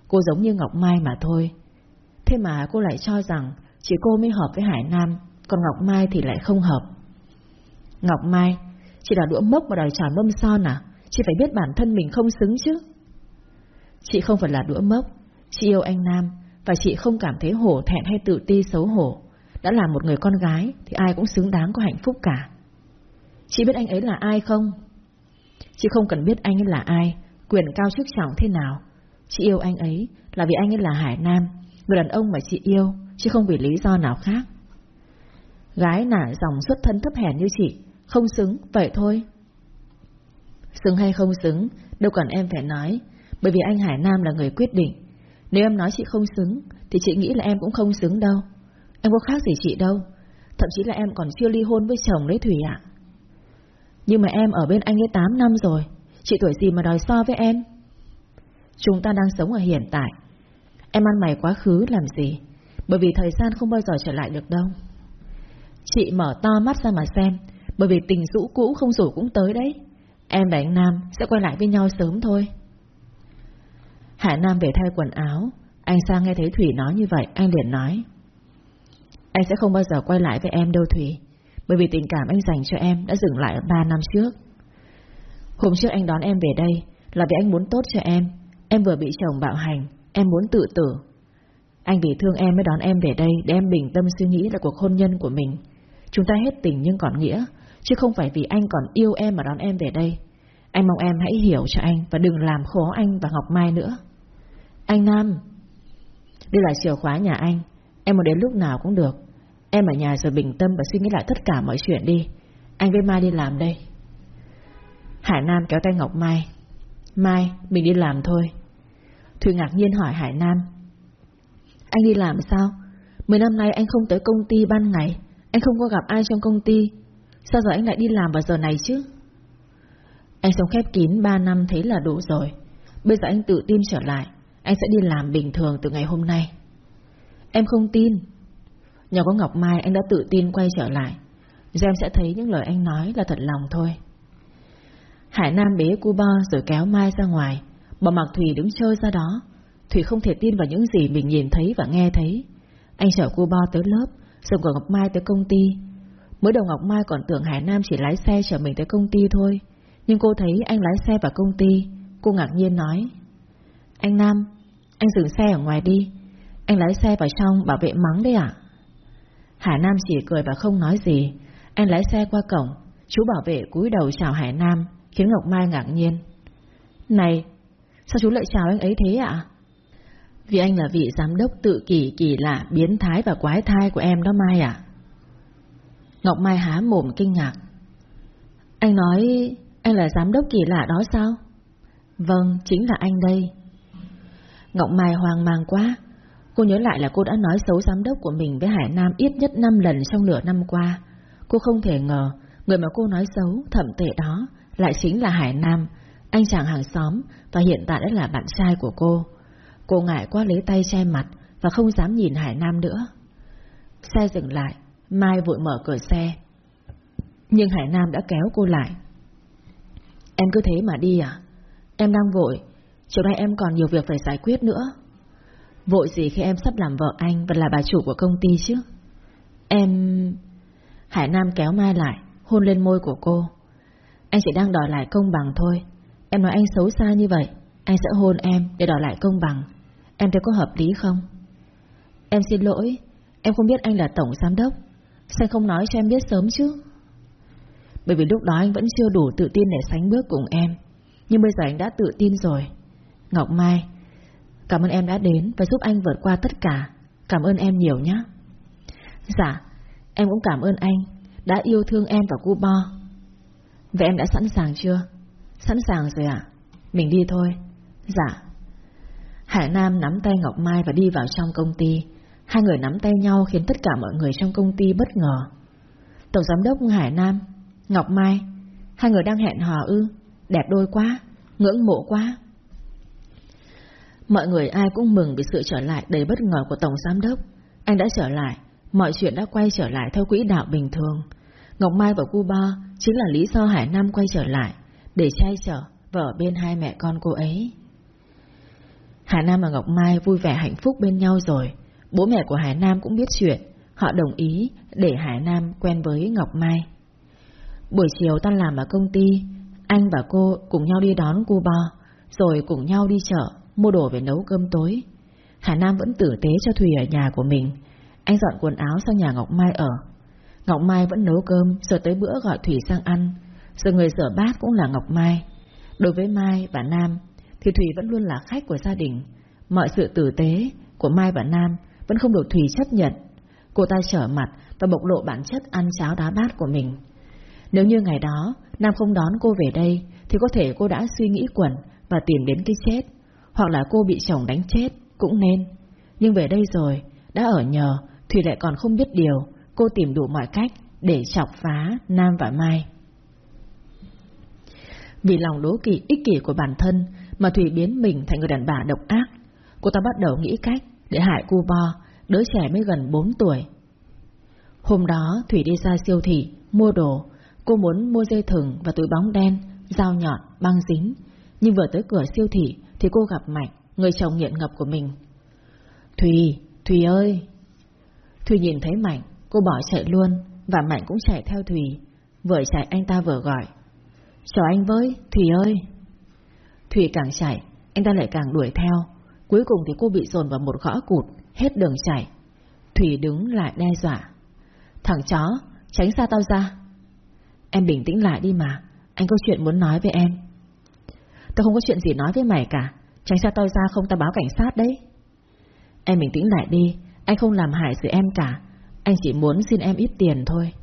Cô giống như Ngọc Mai mà thôi. Thế mà cô lại cho rằng Chỉ cô mới hợp với Hải Nam, Còn Ngọc Mai thì lại không hợp. Ngọc Mai, Chị là đũa mốc mà đòi tròn mâm son à? Chị phải biết bản thân mình không xứng chứ. Chị không phải là đũa mốc. Chị yêu anh Nam Và chị không cảm thấy hổ thẹn hay tự ti xấu hổ Đã là một người con gái Thì ai cũng xứng đáng có hạnh phúc cả Chị biết anh ấy là ai không? Chị không cần biết anh ấy là ai, quyền cao chức trọng thế nào. Chị yêu anh ấy là vì anh ấy là Hải Nam, người đàn ông mà chị yêu, chứ không vì lý do nào khác. Gái nả dòng xuất thân thấp hèn như chị, không xứng, vậy thôi. Xứng hay không xứng, đâu cần em phải nói, bởi vì anh Hải Nam là người quyết định. Nếu em nói chị không xứng, thì chị nghĩ là em cũng không xứng đâu. Em có khác gì chị đâu, thậm chí là em còn chưa ly hôn với chồng đấy Thủy ạ. Nhưng mà em ở bên anh ấy 8 năm rồi, chị tuổi gì mà đòi so với em? Chúng ta đang sống ở hiện tại. Em ăn mày quá khứ làm gì? Bởi vì thời gian không bao giờ trở lại được đâu. Chị mở to mắt ra mà xem, bởi vì tình rũ cũ không rủ cũng tới đấy. Em và anh Nam sẽ quay lại với nhau sớm thôi. Hạ Nam về thay quần áo, anh sang nghe thấy Thủy nói như vậy, anh liền nói. Anh sẽ không bao giờ quay lại với em đâu Thủy, bởi vì tình cảm anh dành cho em đã dừng lại 3 năm trước. Hôm trước anh đón em về đây là vì anh muốn tốt cho em, em vừa bị chồng bạo hành, em muốn tự tử. Anh vì thương em mới đón em về đây để em bình tâm suy nghĩ là cuộc hôn nhân của mình. Chúng ta hết tình nhưng còn nghĩa, chứ không phải vì anh còn yêu em mà đón em về đây. Anh mong em hãy hiểu cho anh và đừng làm khó anh và Ngọc Mai nữa. Anh Nam, đây là chìa khóa nhà anh, em muốn đến lúc nào cũng được. Em ở nhà rồi bình tâm và suy nghĩ lại tất cả mọi chuyện đi. Anh với Mai đi làm đây. Hải Nam kéo tay Ngọc Mai. Mai, mình đi làm thôi. Thùy ngạc nhiên hỏi Hải Nam. Anh đi làm sao? Mười năm nay anh không tới công ty ban ngày, anh không có gặp ai trong công ty. Sao giờ anh lại đi làm vào giờ này chứ? Anh sống khép kín ba năm thấy là đủ rồi. Bây giờ anh tự tin trở lại, anh sẽ đi làm bình thường từ ngày hôm nay. Em không tin. Nhờ có Ngọc Mai anh đã tự tin quay trở lại. Giờ em sẽ thấy những lời anh nói là thật lòng thôi. Hải Nam bế cu bo rồi kéo Mai ra ngoài, bỏ mặc Thùy đứng chơi ra đó. Thủy không thể tin vào những gì mình nhìn thấy và nghe thấy. Anh chở cô Bo tới lớp, rồi gọi Ngọc Mai tới công ty. Mới đầu Ngọc Mai còn tưởng Hải Nam chỉ lái xe chở mình tới công ty thôi. Nhưng cô thấy anh lái xe vào công ty. Cô ngạc nhiên nói. Anh Nam, anh dừng xe ở ngoài đi. Anh lái xe vào trong bảo vệ mắng đấy ạ. Hải Nam chỉ cười và không nói gì. Anh lái xe qua cổng. Chú bảo vệ cúi đầu chào Hải Nam, khiến Ngọc Mai ngạc nhiên. Này, sao chú lại chào anh ấy thế ạ? Vì anh là vị giám đốc tự kỷ kỳ lạ, biến thái và quái thai của em đó Mai ạ. Ngọc Mai há mồm kinh ngạc. Anh nói anh là giám đốc kỳ lạ đó sao? Vâng, chính là anh đây. Ngọc Mai hoang mang quá. Cô nhớ lại là cô đã nói xấu giám đốc của mình với Hải Nam ít nhất 5 lần trong nửa năm qua. Cô không thể ngờ người mà cô nói xấu, thậm tệ đó lại chính là Hải Nam, anh chàng hàng xóm và hiện tại đã là bạn trai của cô. Cô ngại quá lấy tay che mặt và không dám nhìn Hải Nam nữa. Xe dừng lại, Mai vội mở cửa xe. Nhưng Hải Nam đã kéo cô lại. Em cứ thế mà đi à? Em đang vội, chiều nay em còn nhiều việc phải giải quyết nữa. Vội gì khi em sắp làm vợ anh và là bà chủ của công ty chứ? Em... Hải Nam kéo Mai lại, hôn lên môi của cô. Anh chỉ đang đòi lại công bằng thôi. Em nói anh xấu xa như vậy, anh sẽ hôn em để đòi lại công bằng. Em thấy có hợp lý không? Em xin lỗi, em không biết anh là tổng giám đốc. Sao không nói cho em biết sớm chứ? Bởi vì lúc đó anh vẫn chưa đủ tự tin để sánh bước cùng em. Nhưng bây giờ anh đã tự tin rồi. Ngọc Mai, cảm ơn em đã đến và giúp anh vượt qua tất cả. Cảm ơn em nhiều nhé. Dạ, em cũng cảm ơn anh đã yêu thương em và cu bo. Vậy em đã sẵn sàng chưa? Sẵn sàng rồi ạ. Mình đi thôi. Dạ. Hải Nam nắm tay Ngọc Mai và đi vào trong công ty. Hai người nắm tay nhau khiến tất cả mọi người trong công ty bất ngờ. Tổng giám đốc Hải Nam, Ngọc Mai, hai người đang hẹn hò ư, đẹp đôi quá, ngưỡng mộ quá. Mọi người ai cũng mừng vì sự trở lại đầy bất ngờ của Tổng Giám Đốc. Anh đã trở lại, mọi chuyện đã quay trở lại theo quỹ đạo bình thường. Ngọc Mai và Cuba chính là lý do Hải Nam quay trở lại, để trai trở và ở bên hai mẹ con cô ấy. Hải Nam và Ngọc Mai vui vẻ hạnh phúc bên nhau rồi. Bố mẹ của Hải Nam cũng biết chuyện. Họ đồng ý để Hải Nam quen với Ngọc Mai. Buổi chiều tan làm ở công ty, anh và cô cùng nhau đi đón cuba, rồi cùng nhau đi chợ, mua đồ về nấu cơm tối. Hà Nam vẫn tử tế cho Thùy ở nhà của mình. Anh dọn quần áo sang nhà Ngọc Mai ở. Ngọc Mai vẫn nấu cơm Rồi tới bữa gọi Thủy sang ăn Rồi người rửa bát cũng là Ngọc Mai Đối với Mai và Nam, Thì Thủy vẫn luôn là khách của gia đình Mọi sự tử tế của Mai và Nam Vẫn không được Thủy chấp nhận Cô ta trở mặt và bộc lộ bản chất ăn cháo đá bát của mình Nếu như ngày đó Nam không đón cô về đây, Thì có thể cô đã suy nghĩ quẩn Và tìm đến cái chết hoặc là cô bị chồng đánh chết Cũng nên. Nhưng về đây rồi Đã ở nhờ Thủy lại còn không biết điều Cô tìm đủ mọi cách Để chọc phá Nam và Mai. Vì lòng đố kỵ ích kỷ của bản thân Mà Thủy biến mình thành người đàn bà độc ác Cô ta bắt đầu nghĩ cách Để hại cu bo Đứa trẻ mới gần 4 tuổi. Hôm đó Thủy đi ra siêu thị Mua đồ. Cô muốn mua dây thừng và túi bóng đen Dao nhọn, băng dính. Nhưng vừa tới cửa siêu thị thì cô gặp Mạnh Người chồng nghiện ngập của mình. Thùy, Thùy ơi. Thùy nhìn thấy Mạnh Cô bỏ chạy luôn Và Mạnh cũng chạy theo Thùy. Vừa chạy anh ta vừa gọi. Chào anh với, Thùy ơi. Thùy càng chạy Anh ta lại càng đuổi theo. Cuối cùng thì cô bị dồn vào một gõ cụt Hết đường chạy. Thùy đứng lại đe dọa. Thằng chó, tránh xa tao ra. Em bình tĩnh lại đi mà Anh có chuyện muốn nói với em. Tao không có chuyện gì nói với mày cả. Tránh xa tao ra không tao báo cảnh sát đấy. Em bình tĩnh lại đi. Anh không làm hại sự em cả. Anh chỉ muốn xin em ít tiền thôi.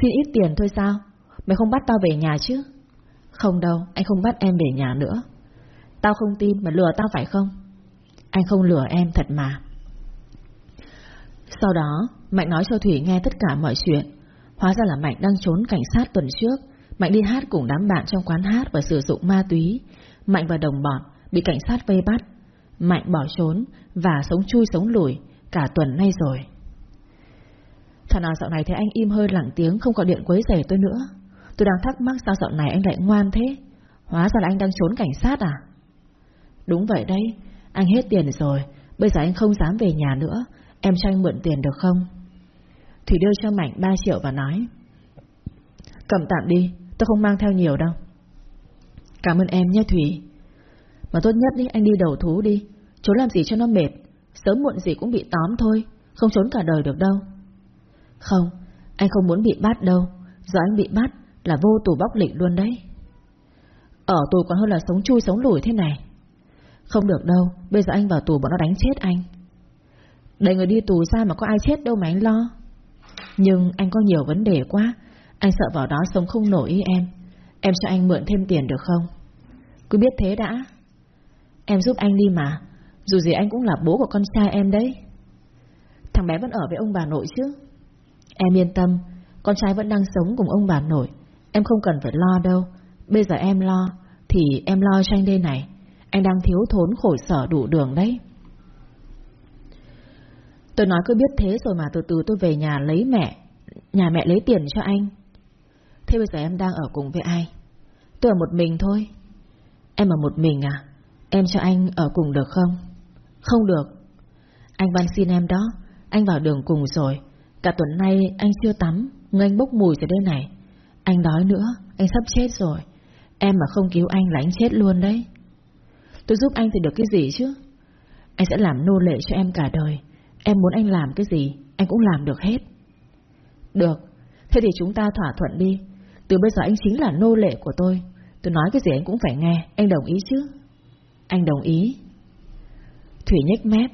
Xin ít tiền thôi sao? Mày không bắt tao về nhà chứ? Không đâu, anh không bắt em về nhà nữa. Tao không tin mà lừa tao phải không? Anh không lừa em thật mà. Sau đó Mạnh nói cho Thủy nghe tất cả mọi chuyện. Hóa ra là Mạnh đang trốn cảnh sát tuần trước. Mạnh đi hát cùng đám bạn trong quán hát Và sử dụng ma túy. Mạnh và đồng bọn bị cảnh sát vây bắt. Mạnh bỏ trốn Và sống chui sống lủi Cả tuần nay rồi. Thằng nào dạo này thấy anh im hơi lặng tiếng, Không có điện quấy rầy tôi nữa. Tôi đang thắc mắc sao dạo này anh lại ngoan thế? Hóa ra là anh đang trốn cảnh sát à? Đúng vậy đấy, Anh hết tiền rồi, Bây giờ anh không dám về nhà nữa. Em cho anh mượn tiền được không? Thủy đưa cho Mạnh 3 triệu và nói, Cầm tạm đi Tôi không mang theo nhiều đâu. Cảm ơn em nhé, Thủy. Mà tốt nhất đi anh đi đầu thú đi. Trốn làm gì cho nó mệt. Sớm muộn gì cũng bị tóm thôi. Không trốn cả đời được đâu. Không, Anh không muốn bị bắt đâu. Giờ anh bị bắt là vô tù bóc lịch luôn đấy. Ở tù còn hơn là sống chui, sống lủi thế này. Không được đâu, Bây giờ anh vào tù bọn nó đánh chết anh. Đầy người đi tù ra mà có ai chết đâu mà anh lo. Nhưng anh có nhiều vấn đề quá. Anh sợ vào đó sống không nổi ý em. Em cho anh mượn thêm tiền được không? Cứ biết thế đã. Em giúp anh đi mà. Dù gì anh cũng là bố của con trai em đấy. Thằng bé vẫn ở với ông bà nội chứ. Em yên tâm, Con trai vẫn đang sống cùng ông bà nội. Em không cần phải lo đâu. Bây giờ em lo, Thì em lo cho anh đây này. Anh đang thiếu thốn khổ sở đủ đường đấy. Tôi nói cứ biết thế rồi mà từ từ tôi về nhà lấy mẹ, Nhà mẹ lấy tiền cho anh. Thế bây giờ em đang ở cùng với ai? Tôi ở một mình thôi. Em ở một mình à? Em cho anh ở cùng được không? Không được. Anh van xin em đó. Anh vào đường cùng rồi. Cả tuần nay anh chưa tắm Anh bốc mùi rồi đây này. Anh đói nữa, Anh sắp chết rồi. Em mà không cứu anh là anh chết luôn đấy. Tôi giúp anh thì được cái gì chứ? Anh sẽ làm nô lệ cho em cả đời. Em muốn anh làm cái gì, Anh cũng làm được hết. Được. Thế thì chúng ta thỏa thuận đi. Từ bây giờ anh chính là nô lệ của tôi. Tôi nói cái gì anh cũng phải nghe. Anh đồng ý chứ? Anh đồng ý. Thủy nhếch mép.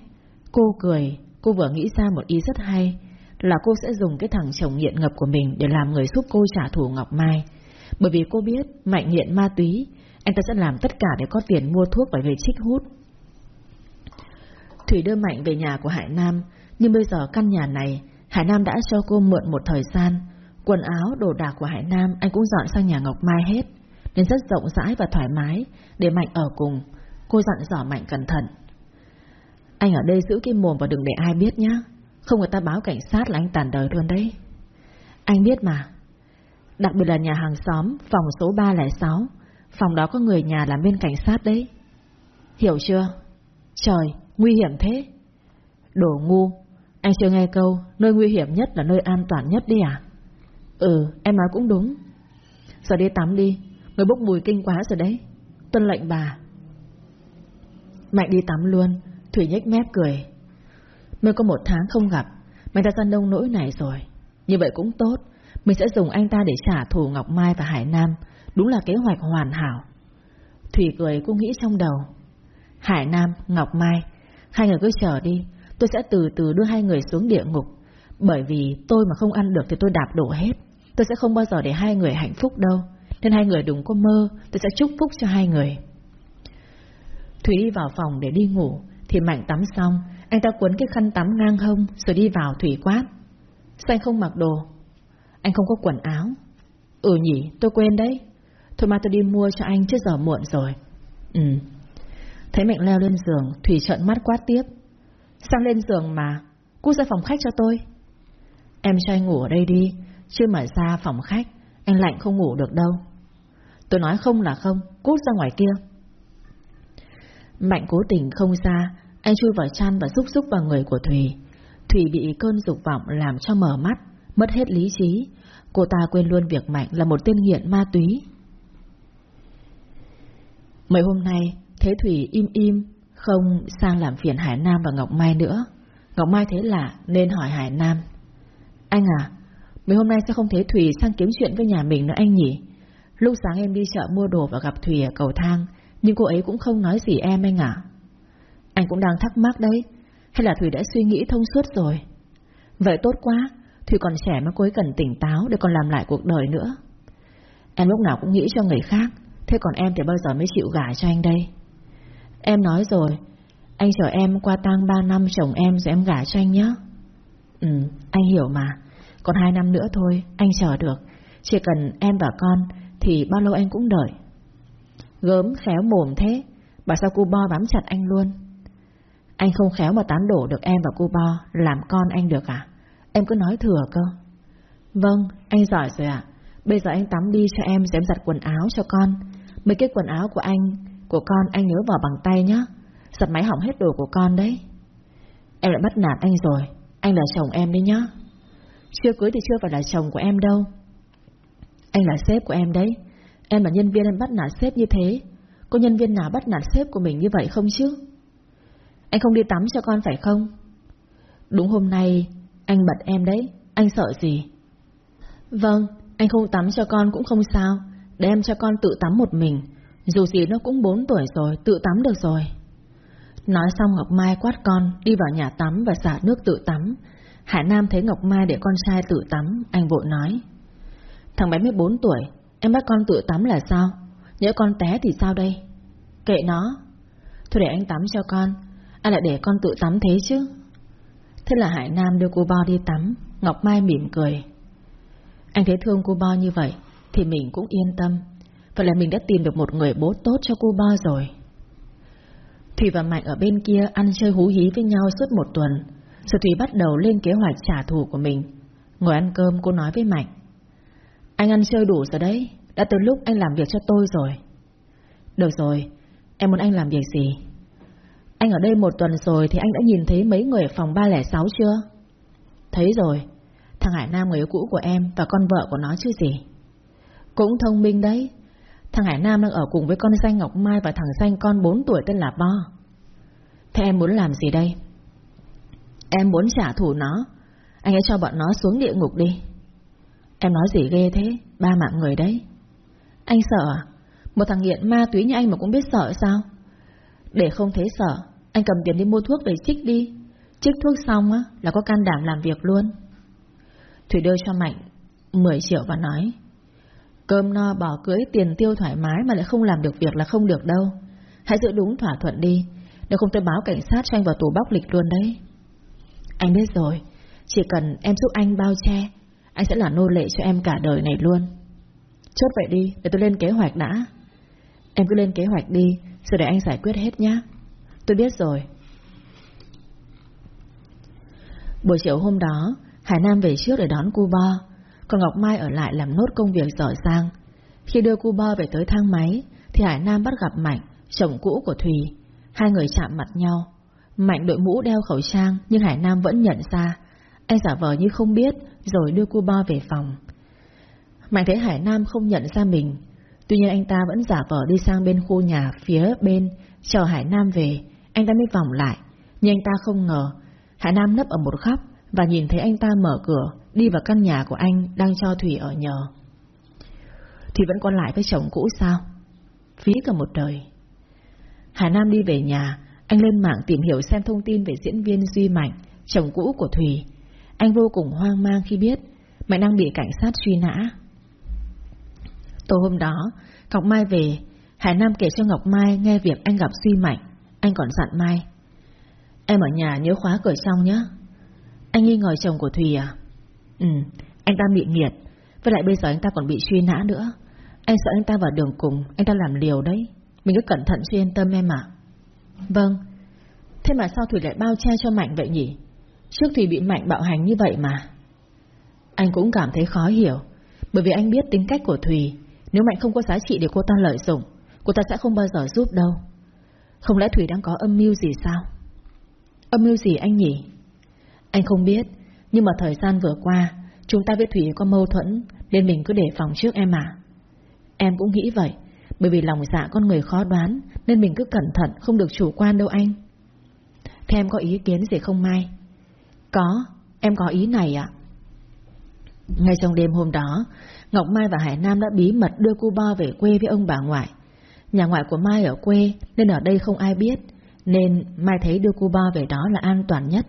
Cô cười. Cô vừa nghĩ ra một ý rất hay, Là cô sẽ dùng cái thằng chồng nghiện ngập của mình Để làm người giúp cô trả thù Ngọc Mai. Bởi vì cô biết, Mạnh nghiện ma túy, Anh ta sẽ làm tất cả để có tiền mua thuốc và về trích hút. Thủy đưa Mạnh về nhà của Hải Nam, Nhưng bây giờ căn nhà này, Hải Nam đã cho cô mượn một thời gian. Quần áo, đồ đạc của Hải Nam Anh cũng dọn sang nhà Ngọc Mai hết. Nên rất rộng rãi và thoải mái Để Mạnh ở cùng. Cô dặn dò Mạnh cẩn thận. Anh ở đây giữ cái mồm và đừng để ai biết nhá. Không người ta báo cảnh sát là anh tàn đời luôn đấy. Anh biết mà. Đặc biệt là nhà hàng xóm Phòng số 306 Phòng đó có người nhà làm bên cảnh sát đấy. Hiểu chưa? Trời Nguy hiểm thế. Đồ ngu. Anh chưa nghe câu Nơi nguy hiểm nhất là nơi an toàn nhất đi à? Ừ em nói cũng đúng Giờ đi tắm đi Người bốc mùi kinh quá rồi đấy Tuân lệnh bà Mạnh đi tắm luôn Thủy nhếch mép cười Mới có một tháng không gặp Mày đã ra nông nỗi này rồi Như vậy cũng tốt, mình sẽ dùng anh ta để trả thù Ngọc Mai và Hải Nam, đúng là kế hoạch hoàn hảo. Thủy cười cô nghĩ trong đầu. Hải Nam, Ngọc Mai, hai người cứ chờ đi, tôi sẽ từ từ đưa hai người xuống địa ngục. Bởi vì tôi mà không ăn được thì tôi đạp đổ hết. Tôi sẽ không bao giờ để hai người hạnh phúc đâu. Nên hai người đừng có mơ, tôi sẽ chúc phúc cho hai người. Thủy đi vào phòng để đi ngủ, thì Mạnh tắm xong, anh ta cuốn cái khăn tắm ngang hông rồi đi vào Thủy quát. Sao anh không mặc đồ? Anh không có quần áo. Ừ nhỉ, tôi quên đấy. Thôi mà tôi đi mua cho anh chứ giờ muộn rồi. Ừ. Thấy Mạnh leo lên giường, Thủy trợn mắt quát tiếp. Sao lên giường mà? Cút ra phòng khách cho tôi. Em cho anh ngủ ở đây đi, chứ mà ra phòng khách, anh lạnh không ngủ được đâu. Tôi nói không là không, cút ra ngoài kia. Mạnh cố tình không ra, anh chui vào chăn và xúc xúc vào người của Thùy. Thùy bị cơn dục vọng làm cho mở mắt, mất hết lý trí. Cô ta quên luôn việc Mạnh là một tên nghiện ma túy. Mấy hôm nay, Thế Thủy im im, không sang làm phiền Hải Nam và Ngọc Mai nữa. Ngọc Mai thế lạ nên hỏi Hải Nam. Anh à, mấy hôm nay sao không thấy Thủy sang kiếm chuyện với nhà mình nữa anh nhỉ? Lúc sáng em đi chợ mua đồ và gặp Thủy ở cầu thang, nhưng cô ấy cũng không nói gì em anh à. Anh cũng đang thắc mắc đấy, hay là Thủy đã suy nghĩ thông suốt rồi? Vậy tốt quá, Thủy còn trẻ mà cô ấy cần tỉnh táo để còn làm lại cuộc đời nữa. Em lúc nào cũng nghĩ cho người khác, thế còn em thì bao giờ mới chịu gả cho anh đây? Em nói rồi, anh chờ em qua tang 3 năm chồng em rồi em gả cho anh nhé. Ừ, anh hiểu mà. Còn hai năm nữa thôi, anh chờ được. Chỉ cần em và con thì bao lâu anh cũng đợi. Gớm khéo mồm thế, bà sao cô Bo bám chặt anh luôn. Anh không khéo mà tán đổ được em và cô Bo làm con anh được à? Em cứ nói thừa cơ. Vâng, anh giỏi rồi ạ. Bây giờ anh tắm đi cho em rồi em giặt quần áo cho con. Mấy cái quần áo của anh, của con anh nhớ vào bằng tay nhé. Giặt máy hỏng hết đồ của con đấy. Em lại bắt nạt anh rồi. Anh là chồng em đấy nhá. Chưa cưới thì chưa phải là chồng của em đâu. Anh là sếp của em đấy. Em là nhân viên em bắt nạt sếp như thế. Có nhân viên nào bắt nạt sếp của mình như vậy không chứ? Anh không đi tắm cho con phải không? Đúng hôm nay anh bật em đấy. Anh sợ gì? Vâng, anh không tắm cho con cũng không sao. Để em cho con tự tắm một mình. Dù gì nó cũng 4 tuổi rồi, tự tắm được rồi. Nói xong Ngọc Mai quát con, đi vào nhà tắm và xả nước tự tắm. Hải Nam thấy Ngọc Mai để con trai tự tắm, anh vội nói. Thằng bé mới 4 tuổi, em bắt con tự tắm là sao? Nhớ con té thì sao đây? Kệ nó. Thôi để anh tắm cho con, anh lại để con tự tắm thế chứ? Thế là Hải Nam đưa cô Bo đi tắm, Ngọc Mai mỉm cười. Anh thấy thương cô Bo như vậy, thì mình cũng yên tâm. Vậy là mình đã tìm được một người bố tốt cho cô Bo rồi. Thủy và Mạnh ở bên kia ăn chơi hú hí với nhau suốt một tuần. Sư Thủy bắt đầu lên kế hoạch trả thù của mình. Ngồi ăn cơm cô nói với Mạnh. Anh ăn chơi đủ rồi đấy, đã từ lúc anh làm việc cho tôi rồi. Được rồi, em muốn anh làm việc gì? Anh ở đây một tuần rồi thì anh đã nhìn thấy mấy người ở phòng 306 chưa? Thấy rồi, thằng Hải Nam người yêu cũ của em và con vợ của nó chứ gì. Cũng thông minh đấy, Thằng Hải Nam đang ở cùng với con danh Ngọc Mai và thằng danh con 4 tuổi tên là Bo. Thế em muốn làm gì đây? Em muốn trả thù nó. Anh hãy cho bọn nó xuống địa ngục đi. Em nói gì ghê thế? Ba mạng người đấy. Anh sợ à? Một thằng nghiện ma túy như anh mà cũng biết sợ sao? Để không thấy sợ, anh cầm tiền đi mua thuốc để chích đi. Chích thuốc xong á là có can đảm làm việc luôn. Thủy đưa cho Mạnh 10 triệu và nói Cơm no bỏ cưới tiền tiêu thoải mái mà lại không làm được việc là không được đâu. Hãy giữ đúng thỏa thuận đi, nếu không tôi báo cảnh sát cho anh vào tù bóc lịch luôn đấy. Anh biết rồi, chỉ cần em giúp anh bao che, anh sẽ là nô lệ cho em cả đời này luôn. Chốt vậy đi, để tôi lên kế hoạch đã. Em cứ lên kế hoạch đi, rồi để anh giải quyết hết nhá. Tôi biết rồi. Buổi chiều hôm đó, Hải Nam về trước để đón cô Bo. Còn Ngọc Mai ở lại làm nốt công việc giỏi giang. Khi đưa cô Bo về tới thang máy, thì Hải Nam bắt gặp Mạnh, chồng cũ của Thùy. Hai người chạm mặt nhau. Mạnh đội mũ đeo khẩu trang, nhưng Hải Nam vẫn nhận ra. Anh giả vờ như không biết, rồi đưa cô Bo về phòng. Mạnh thấy Hải Nam không nhận ra mình. Tuy nhiên anh ta vẫn giả vờ đi sang bên khu nhà phía bên, chờ Hải Nam về. Anh ta mới vòng lại. Nhưng anh ta không ngờ, Hải Nam nấp ở một góc và nhìn thấy anh ta mở cửa đi vào căn nhà của anh đang cho Thủy ở nhờ. Thủy vẫn còn lại với chồng cũ sao? Phí cả một đời. hải Nam đi về nhà, anh lên mạng tìm hiểu xem thông tin về diễn viên Duy Mạnh, chồng cũ của Thùy. Anh vô cùng hoang mang khi biết Mạnh đang bị cảnh sát truy nã. Tối hôm đó, Ngọc Mai về, Hải Nam kể cho Ngọc Mai nghe việc anh gặp Duy Mạnh. Anh còn dặn Mai. Em ở nhà nhớ khóa cửa xong nhé. Anh nghi ngờ chồng của Thùy à? Ừ, anh ta bị nghiệt. Với lại bây giờ anh ta còn bị truy nã nữa. Anh sợ anh ta vào đường cùng, anh ta làm liều đấy. Mình cứ cẩn thận suy yên tâm em ạ. Vâng. Thế mà sao Thủy lại bao che cho Mạnh vậy nhỉ? Trước Thủy bị Mạnh bạo hành như vậy mà. Anh cũng cảm thấy khó hiểu. Bởi vì anh biết tính cách của Thùy. Nếu Mạnh không có giá trị để cô ta lợi dụng, cô ta sẽ không bao giờ giúp đâu. Không lẽ Thủy đang có âm mưu gì sao? Âm mưu gì anh nhỉ? Anh không biết, nhưng mà thời gian vừa qua, chúng ta với Thủy có mâu thuẫn, nên mình cứ đề phòng trước em à. Em cũng nghĩ vậy, bởi vì lòng dạ con người khó đoán, nên mình cứ cẩn thận, không được chủ quan đâu anh. Thế em có ý kiến gì không Mai? Có, em có ý này ạ. Ngay trong đêm hôm đó, Ngọc Mai và Hải Nam đã bí mật đưa cô Bo về quê với ông bà ngoại. Nhà ngoại của Mai ở quê nên ở đây không ai biết, nên Mai thấy đưa cô Bo về đó là an toàn nhất.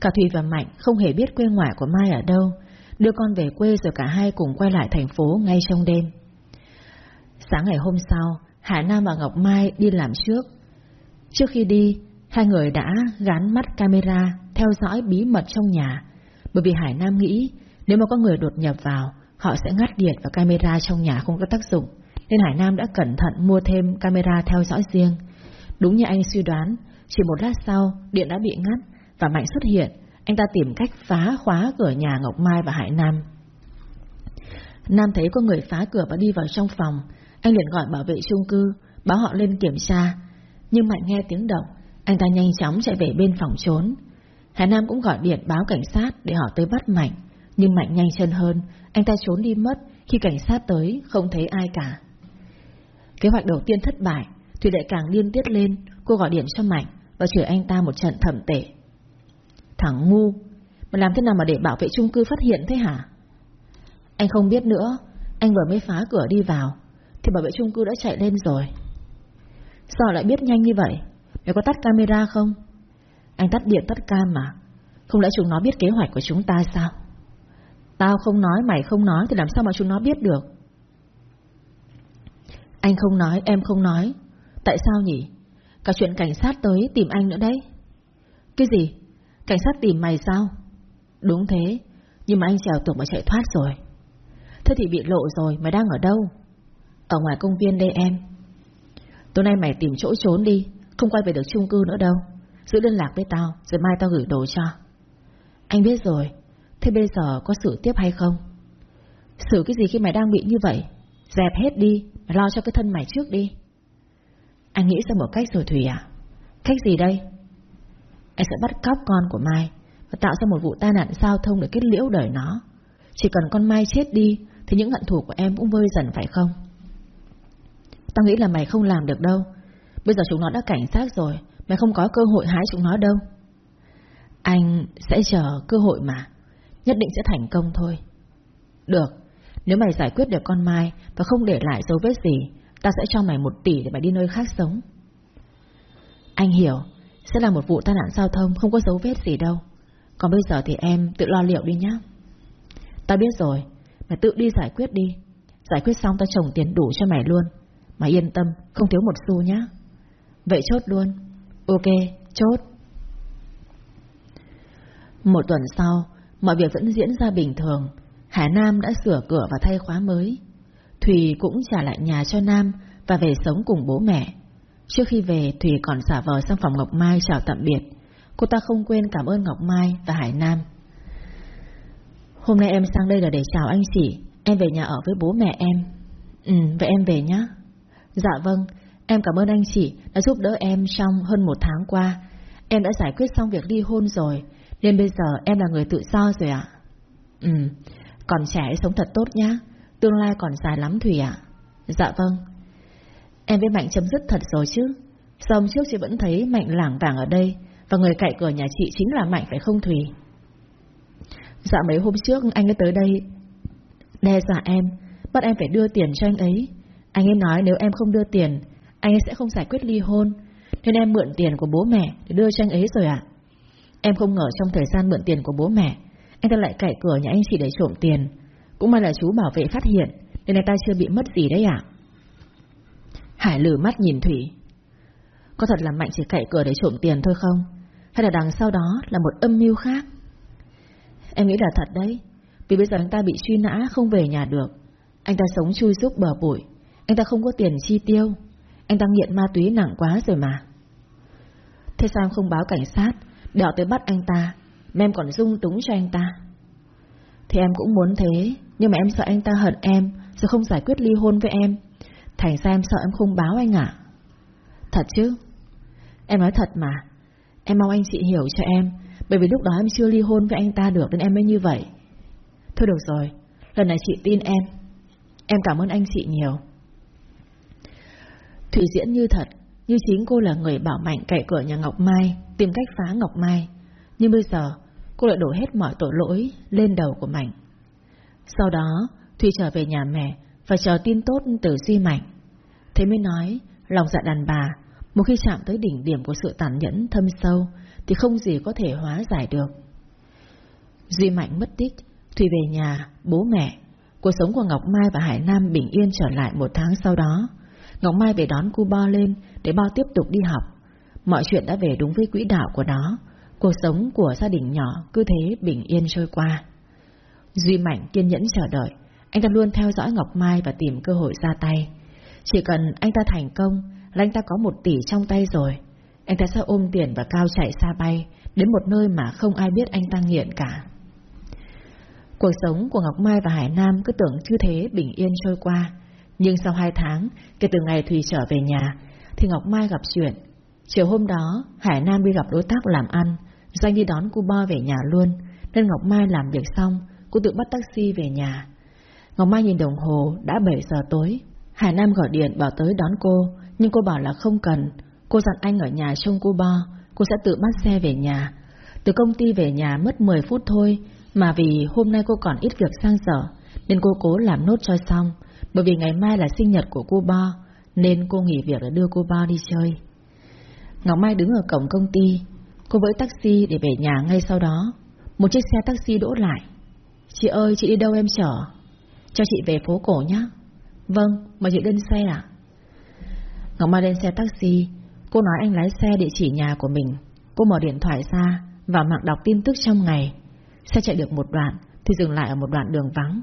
Cả Thùy và Mạnh không hề biết quê ngoại của Mai ở đâu, đưa con về quê rồi cả hai cùng quay lại thành phố ngay trong đêm. Sáng ngày hôm sau, Hải Nam và Ngọc Mai đi làm trước. Trước khi đi, hai người đã gắn mắt camera theo dõi bí mật trong nhà, bởi vì Hải Nam nghĩ nếu mà có người đột nhập vào, họ sẽ ngắt điện và camera trong nhà không có tác dụng, nên Hải Nam đã cẩn thận mua thêm camera theo dõi riêng. Đúng như anh suy đoán, chỉ một lát sau, điện đã bị ngắt và Mạnh xuất hiện, anh ta tìm cách phá khóa cửa nhà Ngọc Mai và Hải Nam. Nam thấy có người phá cửa và đi vào trong phòng, anh liền gọi bảo vệ chung cư, báo họ lên kiểm tra. Nhưng Mạnh nghe tiếng động, anh ta nhanh chóng chạy về bên phòng trốn. Hà Nam cũng gọi điện báo cảnh sát để họ tới bắt Mạnh. Nhưng Mạnh nhanh chân hơn, anh ta trốn đi mất, khi cảnh sát tới không thấy ai cả. Kế hoạch đầu tiên thất bại, Thủy lại càng điên tiết lên, cô gọi điện cho Mạnh và chửi anh ta một trận thẩm tệ. Thằng ngu, mà làm thế nào mà để bảo vệ chung cư phát hiện thế hả? Anh không biết nữa, anh vừa mới phá cửa đi vào, thì bảo vệ chung cư đã chạy lên rồi. Sao lại biết nhanh như vậy? Mày có tắt camera không? Anh tắt điện tắt cam mà. Không lẽ chúng nó biết kế hoạch của chúng ta sao? Tao không nói, mày không nói thì làm sao mà chúng nó biết được? Anh không nói, em không nói. Tại sao nhỉ? Cả chuyện cảnh sát tới tìm anh nữa đấy. Cái gì? Cảnh sát tìm mày sao? Đúng thế, nhưng mà anh trèo tường mà chạy thoát rồi. Thế thì bị lộ rồi, mày đang ở đâu? Ở ngoài công viên đây em. Tối nay mày tìm chỗ trốn đi, không quay về được chung cư nữa đâu. Giữ liên lạc với tao, rồi mai tao gửi đồ cho. Anh biết rồi, thế bây giờ có xử tiếp hay không? Xử cái gì khi mày đang bị như vậy? Dẹp hết đi, mày lo cho cái thân mày trước đi. Anh nghĩ ra một cách rồi Thủy à? Cách gì đây? Anh sẽ bắt cóc con của Mai và tạo ra một vụ tai nạn giao thông để kết liễu đời nó. Chỉ cần con Mai chết đi thì những hận thù của em cũng vơi dần phải không? Tao nghĩ là mày không làm được đâu. Bây giờ chúng nó đã cảnh sát rồi, mày không có cơ hội hái chúng nó đâu. Anh sẽ chờ cơ hội mà, nhất định sẽ thành công thôi. Được, nếu mày giải quyết được con Mai và không để lại dấu vết gì, ta sẽ cho mày một tỷ để mày đi nơi khác sống. Anh hiểu, sẽ là một vụ tai nạn giao thông không có dấu vết gì đâu. Còn bây giờ thì em tự lo liệu đi nhá. Ta biết rồi, mày tự đi giải quyết đi. Giải quyết xong ta trồng tiền đủ cho mày luôn mà yên tâm, không thiếu một xu nhá. Vậy chốt luôn. Ok, chốt. Một tuần sau, mọi việc vẫn diễn ra bình thường. Hà Nam đã sửa cửa và thay khóa mới. Thùy cũng trả lại nhà cho Nam và về sống cùng bố mẹ. Trước khi về, Thùy còn xả vờ sang phòng Ngọc Mai chào tạm biệt. Cô ta không quên cảm ơn Ngọc Mai và Hải Nam. Hôm nay em sang đây là để chào anh chị. Em về nhà ở với bố mẹ em. Ừ, vậy em về nhé. Dạ vâng, em cảm ơn anh chị đã giúp đỡ em trong hơn một tháng qua. Em đã giải quyết xong việc ly hôn rồi, nên bây giờ em là người tự do rồi ạ. Ừ, còn trẻ sống thật tốt nhá. Tương lai còn dài lắm Thùy ạ. Dạ vâng. Em với Mạnh chấm dứt thật rồi chứ. Sao trước chị vẫn thấy Mạnh lảng vàng ở đây, và người cậy cửa nhà chị chính là Mạnh phải không Thùy? Dạ mấy hôm trước anh ấy tới đây Đe dọa em Bắt em phải đưa tiền cho anh ấy anh ấy nói nếu em không đưa tiền, Anh ấy sẽ không giải quyết ly hôn, Nên em mượn tiền của bố mẹ để đưa cho anh ấy rồi ạ. Em không ngờ trong thời gian mượn tiền của bố mẹ, Anh ta lại cậy cửa nhà anh chị để trộm tiền. Cũng may là chú bảo vệ phát hiện, Nên anh ta chưa bị mất gì đấy ạ. Hải lử mắt nhìn Thủy. Có thật là Mạnh chỉ cậy cửa để trộm tiền thôi không? Hay là đằng sau đó là một âm mưu khác? Em nghĩ là thật đấy. Vì bây giờ anh ta bị truy nã không về nhà được, Anh ta sống chui rúc bờ bụi. Anh ta không có tiền chi tiêu. Anh ta nghiện ma túy nặng quá rồi mà. Thế sao em không báo cảnh sát Để họ tới bắt anh ta, Mà em còn dung túng cho anh ta? Thì em cũng muốn thế, Nhưng mà em sợ anh ta hận em, Rồi không giải quyết ly hôn với em. Thành ra em sợ em không báo anh ạ. Thật chứ? Em nói thật mà. Em mong anh chị hiểu cho em, Bởi vì lúc đó em chưa ly hôn với anh ta được Nên em mới như vậy. Thôi được rồi, Lần này chị tin em. Em cảm ơn anh chị nhiều. Thủy diễn như thật Như chính cô là người bảo mạnh cậy cửa nhà Ngọc Mai Tìm cách phá Ngọc Mai. Nhưng bây giờ cô lại đổ hết mọi tội lỗi Lên đầu của Mạnh. Sau đó Thủy trở về nhà mẹ Và chờ tin tốt từ Duy Mạnh. Thế mới nói Lòng dạ đàn bà Một khi chạm tới đỉnh điểm của sự tàn nhẫn thâm sâu Thì không gì có thể hóa giải được. Duy Mạnh mất tích Thủy về nhà, bố mẹ Cuộc sống của Ngọc Mai và Hải Nam bình yên trở lại một tháng sau đó. Ngọc Mai về đón cu Bo lên Để Bo tiếp tục đi học. Mọi chuyện đã về đúng với quỹ đạo của nó. Cuộc sống của gia đình nhỏ cứ thế bình yên trôi qua. Duy Mạnh kiên nhẫn chờ đợi. Anh ta luôn theo dõi Ngọc Mai và tìm cơ hội ra tay. Chỉ cần anh ta thành công Là anh ta có một tỷ trong tay rồi. Anh ta sẽ ôm tiền và cao chạy xa bay Đến một nơi mà không ai biết anh ta nghiện cả. Cuộc sống của Ngọc Mai và Hải Nam cứ tưởng như thế bình yên trôi qua. Nhưng sau hai tháng, Kể từ ngày Thùy trở về nhà, Thì Ngọc Mai gặp chuyện. Chiều hôm đó, Hải Nam đi gặp đối tác làm ăn, Doanh đi đón cô Bo về nhà luôn, Nên Ngọc Mai làm việc xong, Cô tự bắt taxi về nhà. Ngọc Mai nhìn đồng hồ, đã 7 giờ tối. Hải Nam gọi điện bảo tới đón cô, Nhưng cô bảo là không cần. Cô dặn anh ở nhà trông cô Bo Cô sẽ tự bắt xe về nhà. Từ công ty về nhà mất 10 phút thôi, Mà vì hôm nay cô còn ít việc sang sở Nên cô cố làm nốt cho xong. Bởi vì ngày mai là sinh nhật của cô Bo, Nên cô nghỉ việc để đưa cô Bo đi chơi. Ngọc Mai đứng ở cổng công ty. Cô với taxi để về nhà ngay sau đó. Một chiếc xe taxi đỗ lại. Chị ơi, chị đi đâu em chở? Cho chị về phố cổ nhé Vâng mà chị lên xe à Ngọc Mai lên xe taxi. Cô nói anh lái xe địa chỉ nhà của mình. Cô mở điện thoại ra Và mạng đọc tin tức trong ngày. Xe chạy được một đoạn Thì dừng lại ở một đoạn đường vắng.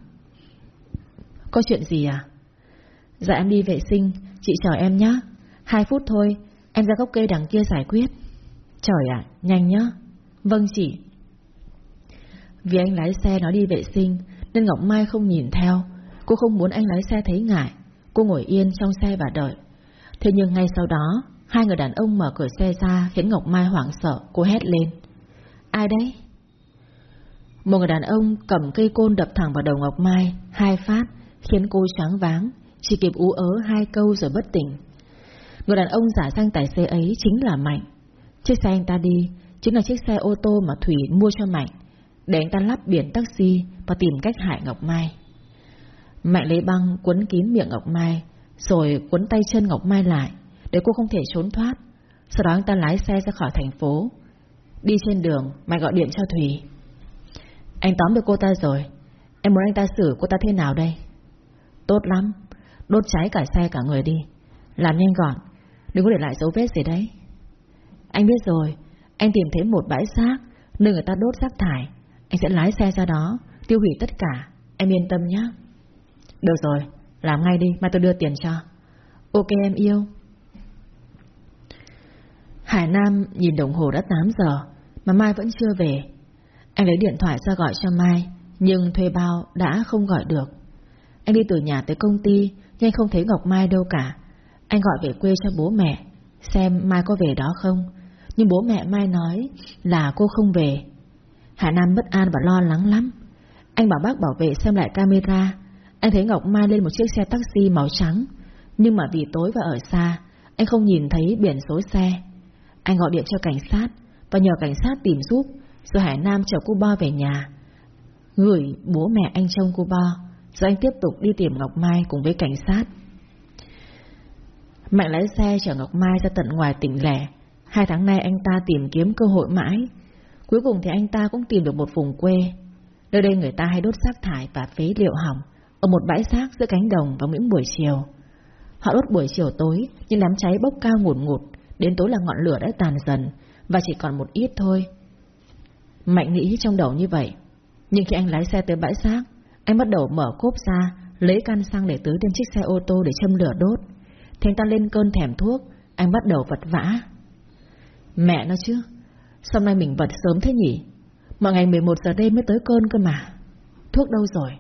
Có chuyện gì à? Dạ em đi vệ sinh. Chị chờ em nhé Hai phút thôi Em ra gốc cây đằng kia giải quyết. Trời ạ, nhanh nhá. Vâng chị. Vì anh lái xe nó đi vệ sinh Nên Ngọc Mai không nhìn theo. Cô không muốn anh lái xe thấy ngại. Cô ngồi yên trong xe và đợi. Thế nhưng ngay sau đó Hai người đàn ông mở cửa xe ra Khiến Ngọc Mai hoảng sợ Cô hét lên. Ai đấy? Một người đàn ông cầm cây côn đập thẳng vào đầu Ngọc Mai Hai phát. Khiến cô choáng váng, Chỉ kịp ú ớ hai câu rồi bất tỉnh. Người đàn ông giả danh tài xế ấy chính là Mạnh. Chiếc xe anh ta đi, Chính là chiếc xe ô tô mà Thủy mua cho Mạnh, Để anh ta lắp biển taxi Và tìm cách hại Ngọc Mai. Mạnh lấy băng quấn kín miệng Ngọc Mai, Rồi quấn tay chân Ngọc Mai lại, Để cô không thể trốn thoát. Sau đó anh ta lái xe ra khỏi thành phố. Đi trên đường, Mạnh gọi điện cho Thủy. Anh tóm được cô ta rồi. Em muốn anh ta xử cô ta thế nào đây? Tốt lắm. Đốt cháy cả xe cả người đi. Làm nhanh gọn Đừng có để lại dấu vết gì đấy. Anh biết rồi. Anh tìm thấy một bãi xác Nơi người ta đốt rác thải. Anh sẽ lái xe ra đó, Tiêu hủy tất cả. Em yên tâm nhé Được rồi. Làm ngay đi mà tôi đưa tiền cho. Ok, em yêu. Hải Nam nhìn đồng hồ đã 8 giờ, Mà Mai vẫn chưa về. Anh lấy điện thoại ra gọi cho Mai, Nhưng thuê bao đã không gọi được. Anh đi từ nhà tới công ty, Nhưng không thấy Ngọc Mai đâu cả. Anh gọi về quê cho bố mẹ, Xem Mai có về đó không. Nhưng bố mẹ Mai nói Là cô không về. Hải Nam bất an và lo lắng lắm. Anh bảo bác bảo vệ xem lại camera. Anh thấy Ngọc Mai lên một chiếc xe taxi màu trắng. Nhưng mà vì tối và ở xa, Anh không nhìn thấy biển số xe. Anh gọi điện cho cảnh sát Và nhờ cảnh sát tìm giúp, Rồi Hải Nam chở cô Bo về nhà, Gửi bố mẹ anh trông cô Bo. Rồi anh tiếp tục đi tìm Ngọc Mai cùng với cảnh sát. Mạnh lái xe chở Ngọc Mai ra tận ngoài tỉnh lẻ. Hai tháng nay anh ta tìm kiếm cơ hội mãi. Cuối cùng thì anh ta cũng tìm được một vùng quê. Nơi đây người ta hay đốt rác thải và phế liệu hỏng Ở một bãi rác giữa cánh đồng vào những buổi chiều. Họ đốt buổi chiều tối, Nhưng đám cháy bốc cao ngùn ngụt, Đến tối là ngọn lửa đã tàn dần Và chỉ còn một ít thôi. Mạnh nghĩ trong đầu như vậy, Nhưng khi anh lái xe tới bãi rác anh bắt đầu mở cốp ra, Lấy can xăng để tưới trên chiếc xe ô tô để châm lửa đốt. Thì anh ta lên cơn thèm thuốc, Anh bắt đầu vật vã. Mẹ nó chứ, Sao nay mình vật sớm thế nhỉ? Mà ngày 11 giờ đêm mới tới cơn cơ mà. Thuốc đâu rồi?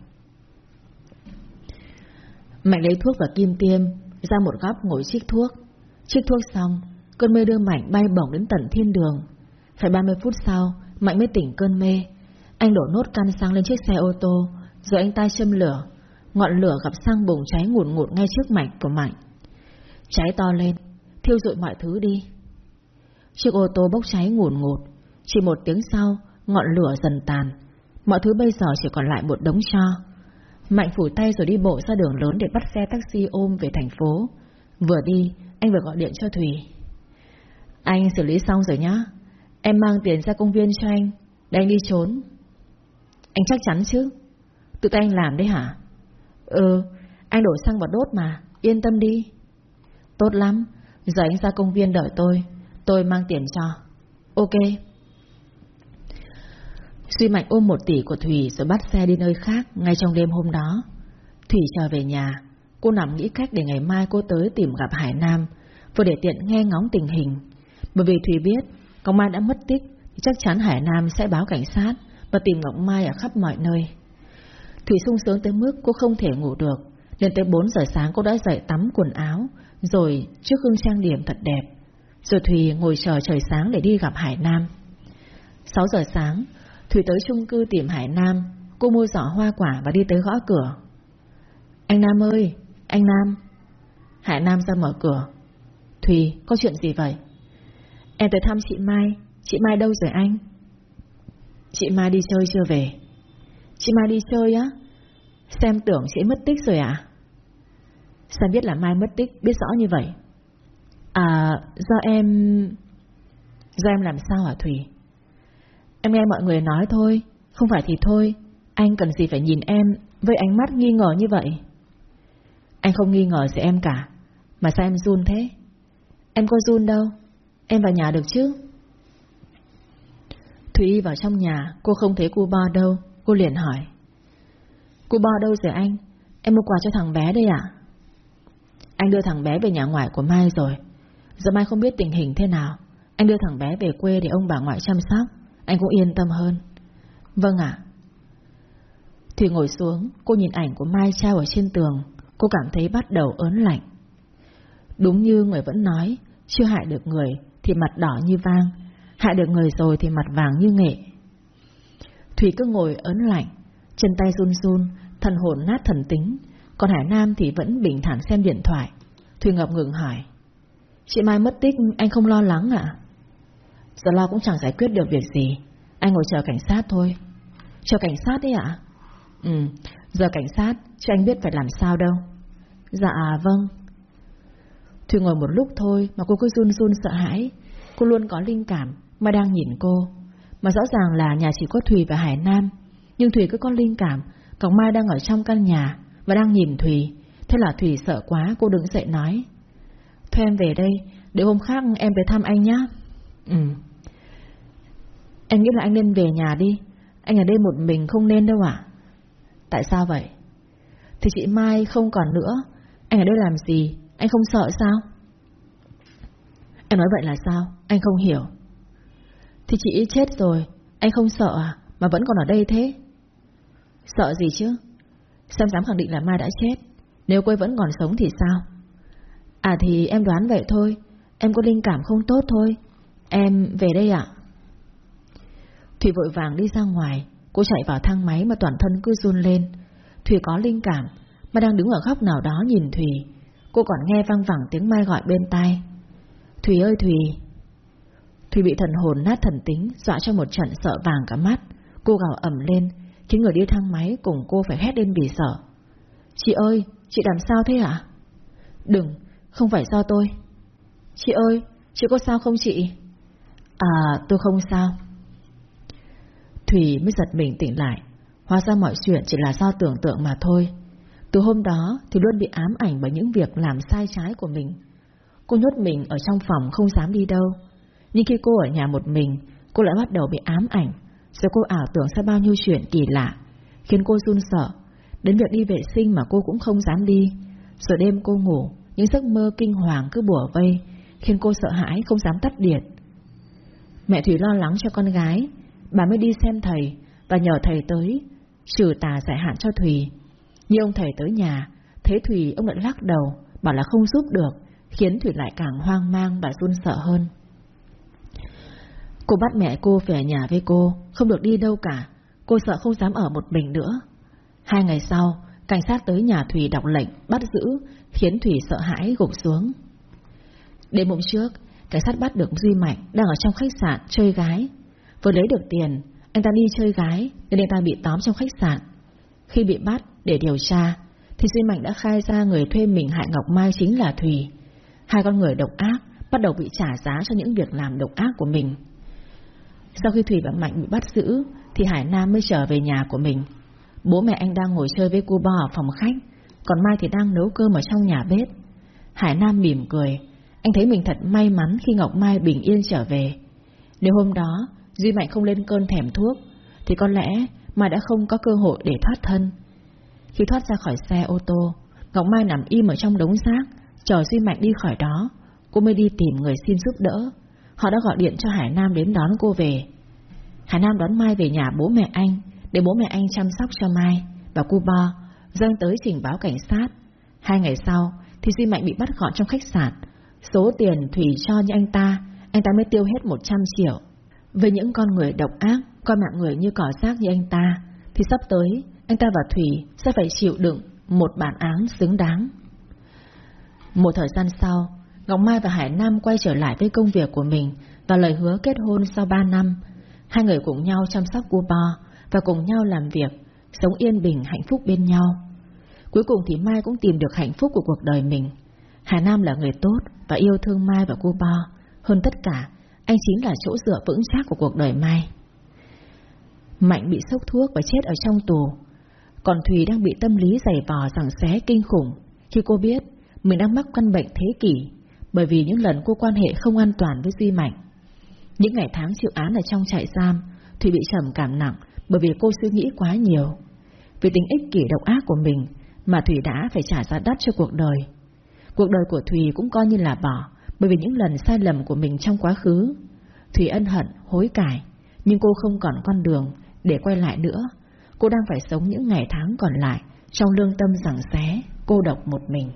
Mạnh lấy thuốc và kim tiêm, Ra một góc ngồi chiếc thuốc. Chiếc thuốc xong, Cơn mê đưa Mạnh bay bổng đến tận thiên đường. Phải 30 phút sau, Mạnh mới tỉnh cơn mê. Anh đổ nốt can xăng lên chiếc xe ô tô rồi anh ta châm lửa. Ngọn lửa gặp xăng bùng cháy ngụt ngụt ngay trước mạch của Mạnh Cháy to lên, Thiêu rụi mọi thứ đi. Chiếc ô tô bốc cháy ngụt ngụt. Chỉ một tiếng sau, Ngọn lửa dần tàn. Mọi thứ bây giờ chỉ còn lại một đống cho Mạnh phủ tay rồi đi bộ ra đường lớn Để bắt xe taxi ôm về thành phố. Vừa đi, anh vừa gọi điện cho Thùy. Anh xử lý xong rồi nhá. Em mang tiền ra công viên cho anh. Để anh đi trốn. Anh chắc chắn chứ? Tự tay anh làm đấy hả Ừ Anh đổ xăng vào đốt mà Yên tâm đi Tốt lắm Giờ anh ra công viên đợi tôi Tôi mang tiền cho Ok Duy Mạnh ôm một tỷ của Thủy rồi bắt xe đi nơi khác ngay trong đêm hôm đó. Thủy trở về nhà, cô nằm nghĩ cách để ngày mai cô tới tìm gặp Hải Nam, vừa để tiện nghe ngóng tình hình. Bởi vì Thủy biết, Ngọc Mai đã mất tích, thì chắc chắn Hải Nam sẽ báo cảnh sát và tìm Ngọc Mai ở khắp mọi nơi. Thủy sung sướng tới mức cô không thể ngủ được, nên tới 4 giờ sáng cô đã dậy tắm quần áo, rồi trước gương trang điểm thật đẹp. Rồi Thùy ngồi chờ trời sáng để đi gặp Hải Nam. 6 giờ sáng, Thủy tới chung cư tìm Hải Nam, cô mua giỏ hoa quả và đi tới gõ cửa. Anh Nam ơi, anh Nam. Hải Nam ra mở cửa. Thùy, có chuyện gì vậy? Em tới thăm chị Mai, chị Mai đâu rồi anh? Chị Mai đi chơi chưa về? Chị Mai đi chơi á? Xem tưởng chị mất tích rồi à? Sao biết là Mai mất tích, biết rõ như vậy? À, do em... Do em làm sao hả Thủy? Em nghe mọi người nói thôi, không phải thì thôi, anh cần gì phải nhìn em với ánh mắt nghi ngờ như vậy. Anh không nghi ngờ gì em cả, mà sao em run thế? Em có run đâu, em vào nhà được chứ? Thủy vào trong nhà, cô không thấy cô Bo đâu, cô liền hỏi. Cô Bo đâu rồi anh? Em mua quà cho thằng bé đây ạ? Anh đưa thằng bé về nhà ngoại của Mai rồi. Giờ Mai không biết tình hình thế nào. Anh đưa thằng bé về quê để ông bà ngoại chăm sóc. Anh cũng yên tâm hơn Vâng ạ Thùy ngồi xuống Cô nhìn ảnh của Mai trao ở trên tường Cô cảm thấy bắt đầu ớn lạnh Đúng như người vẫn nói Chưa hại được người Thì mặt đỏ như vang Hại được người rồi thì mặt vàng như nghệ Thủy cứ ngồi ớn lạnh, Chân tay run run, Thần hồn nát thần tính. Còn Hải Nam thì vẫn bình thản xem điện thoại. Thùy ngập ngừng hỏi, Chị Mai mất tích, anh không lo lắng ạ? Giờ lo cũng chẳng giải quyết được việc gì, Anh ngồi chờ cảnh sát thôi. Chờ cảnh sát đấy ạ? Ừ Giờ cảnh sát, chứ anh biết phải làm sao đâu. Dạ vâng. Thùy ngồi một lúc thôi Mà cô cứ run run sợ hãi. Cô luôn có linh cảm mà đang nhìn cô. Mà rõ ràng là nhà chỉ có Thùy và Hải Nam, Nhưng Thùy cứ có linh cảm. Còng Mai đang ở trong căn nhà Và đang nhìn Thùy. Thế là Thùy sợ quá, cô đứng dậy nói, Thôi em về đây, Để hôm khác em về thăm anh nhé Ừ. Em nghĩ là anh nên về nhà đi. Anh ở đây một mình không nên đâu ạ. Tại sao vậy? Thì chị Mai không còn nữa. Anh ở đây làm gì? Anh không sợ sao? Em nói vậy là sao? Anh không hiểu. Thì chị chết rồi. Anh không sợ à? Mà vẫn còn ở đây thế. Sợ gì chứ? Xem dám khẳng định là Mai đã chết. Nếu cô ấy vẫn còn sống thì sao? À thì em đoán vậy thôi. Em có linh cảm không tốt thôi. Em về đây ạ. Thủy vội vàng đi ra ngoài. Cô chạy vào thang máy mà toàn thân cứ run lên. Thủy có linh cảm, Mà đang đứng ở góc nào đó nhìn Thủy. Cô còn nghe vang vẳng tiếng Mai gọi bên tai. Thủy ơi Thủy Thủy bị thần hồn nát thần tính Dọa cho một trận sợ vàng cả mắt. Cô gào ẩm lên Khiến người đi thang máy cùng cô phải hét lên vì sợ. Chị ơi, chị làm sao thế ạ? Đừng, không phải do tôi. Chị ơi, chị có sao không chị? À, tôi không sao. Thủy mới giật mình tỉnh lại. Hóa ra mọi chuyện chỉ là do tưởng tượng mà thôi. Từ hôm đó thì luôn bị ám ảnh bởi những việc làm sai trái của mình. Cô nhốt mình ở trong phòng không dám đi đâu. Nhưng khi cô ở nhà một mình, Cô lại bắt đầu bị ám ảnh. Rồi cô ảo tưởng ra bao nhiêu chuyện kỳ lạ, Khiến cô run sợ. Đến việc đi vệ sinh mà cô cũng không dám đi. Rồi đêm cô ngủ, Những giấc mơ kinh hoàng cứ bủa vây, Khiến cô sợ hãi không dám tắt điện. Mẹ Thủy lo lắng cho con gái. Bà mới đi xem thầy, Và nhờ thầy tới, Trừ tà giải hạn cho Thùy Nhưng ông thầy tới nhà, Thấy Thùy ông lại lắc đầu, Bảo là không giúp được, Khiến Thủy lại càng hoang mang và run sợ hơn. Cô bắt mẹ cô về nhà với cô, Không được đi đâu cả. Cô sợ không dám ở một mình nữa. Hai ngày sau, Cảnh sát tới nhà Thủy đọc lệnh, Bắt giữ, Khiến Thủy sợ hãi gục xuống. Đêm hôm trước, Cảnh sát bắt được Duy Mạnh Đang ở trong khách sạn chơi gái. Vừa lấy được tiền, Anh ta đi chơi gái, Nên anh ta bị tóm trong khách sạn. Khi bị bắt để điều tra, Thì Duy Mạnh đã khai ra người thuê mình hại Ngọc Mai chính là Thùy Hai con người độc ác Bắt đầu bị trả giá cho những việc làm độc ác của mình. Sau khi thủy và Mạnh bị bắt giữ, Thì Hải Nam mới trở về nhà của mình. Bố mẹ anh đang ngồi chơi với cô bò ở phòng khách, Còn Mai thì đang nấu cơm ở trong nhà bếp. Hải Nam mỉm cười, Anh thấy mình thật may mắn khi Ngọc Mai bình yên trở về. Nếu hôm đó, Duy Mạnh không lên cơn thèm thuốc, Thì có lẽ Mai đã không có cơ hội để thoát thân. Khi thoát ra khỏi xe ô tô, Ngọc Mai nằm im ở trong đống rác, Chờ Duy Mạnh đi khỏi đó, Cô mới đi tìm người xin giúp đỡ. Họ đã gọi điện cho Hải Nam đến đón cô về. Hải Nam đón Mai về nhà bố mẹ anh Để bố mẹ anh chăm sóc cho Mai. Và cô Bo dâng tới trình báo cảnh sát. Hai ngày sau Thì Duy Mạnh bị bắt gọn trong khách sạn. Số tiền Thủy cho như anh ta Anh ta mới tiêu hết 100 triệu. Với những con người độc ác, coi mạng người như cỏ rác như anh ta, thì sắp tới, anh ta và Thủy sẽ phải chịu đựng một bản án xứng đáng. Một thời gian sau, Ngọc Mai và Hải Nam quay trở lại với công việc của mình và lời hứa kết hôn sau 3 năm. Hai người cùng nhau chăm sóc cua Bo và cùng nhau làm việc, sống yên bình hạnh phúc bên nhau. Cuối cùng thì Mai cũng tìm được hạnh phúc của cuộc đời mình. Hải Nam là người tốt và yêu thương Mai và cua Bo. Hơn tất cả, anh chính là chỗ dựa vững chắc của cuộc đời Mai Mạnh bị sốc thuốc và chết ở trong tù Còn Thùy đang bị tâm lý dày vò rằng xé kinh khủng Khi cô biết mình đang mắc căn bệnh thế kỷ bởi vì những lần cô quan hệ không an toàn với Duy Mạnh Những ngày tháng chịu án ở trong trại giam thủy bị trầm cảm nặng Bởi vì cô suy nghĩ quá nhiều Vì tính ích kỷ độc ác của mình Mà thủy đã phải trả giá đắt cho cuộc đời Cuộc đời của thủy cũng coi như là bỏ bởi vì những lần sai lầm của mình trong quá khứ. Thủy ân hận, hối cải, nhưng cô không còn con đường để quay lại nữa. Cô đang phải sống những ngày tháng còn lại trong lương tâm rằng xé, cô độc một mình.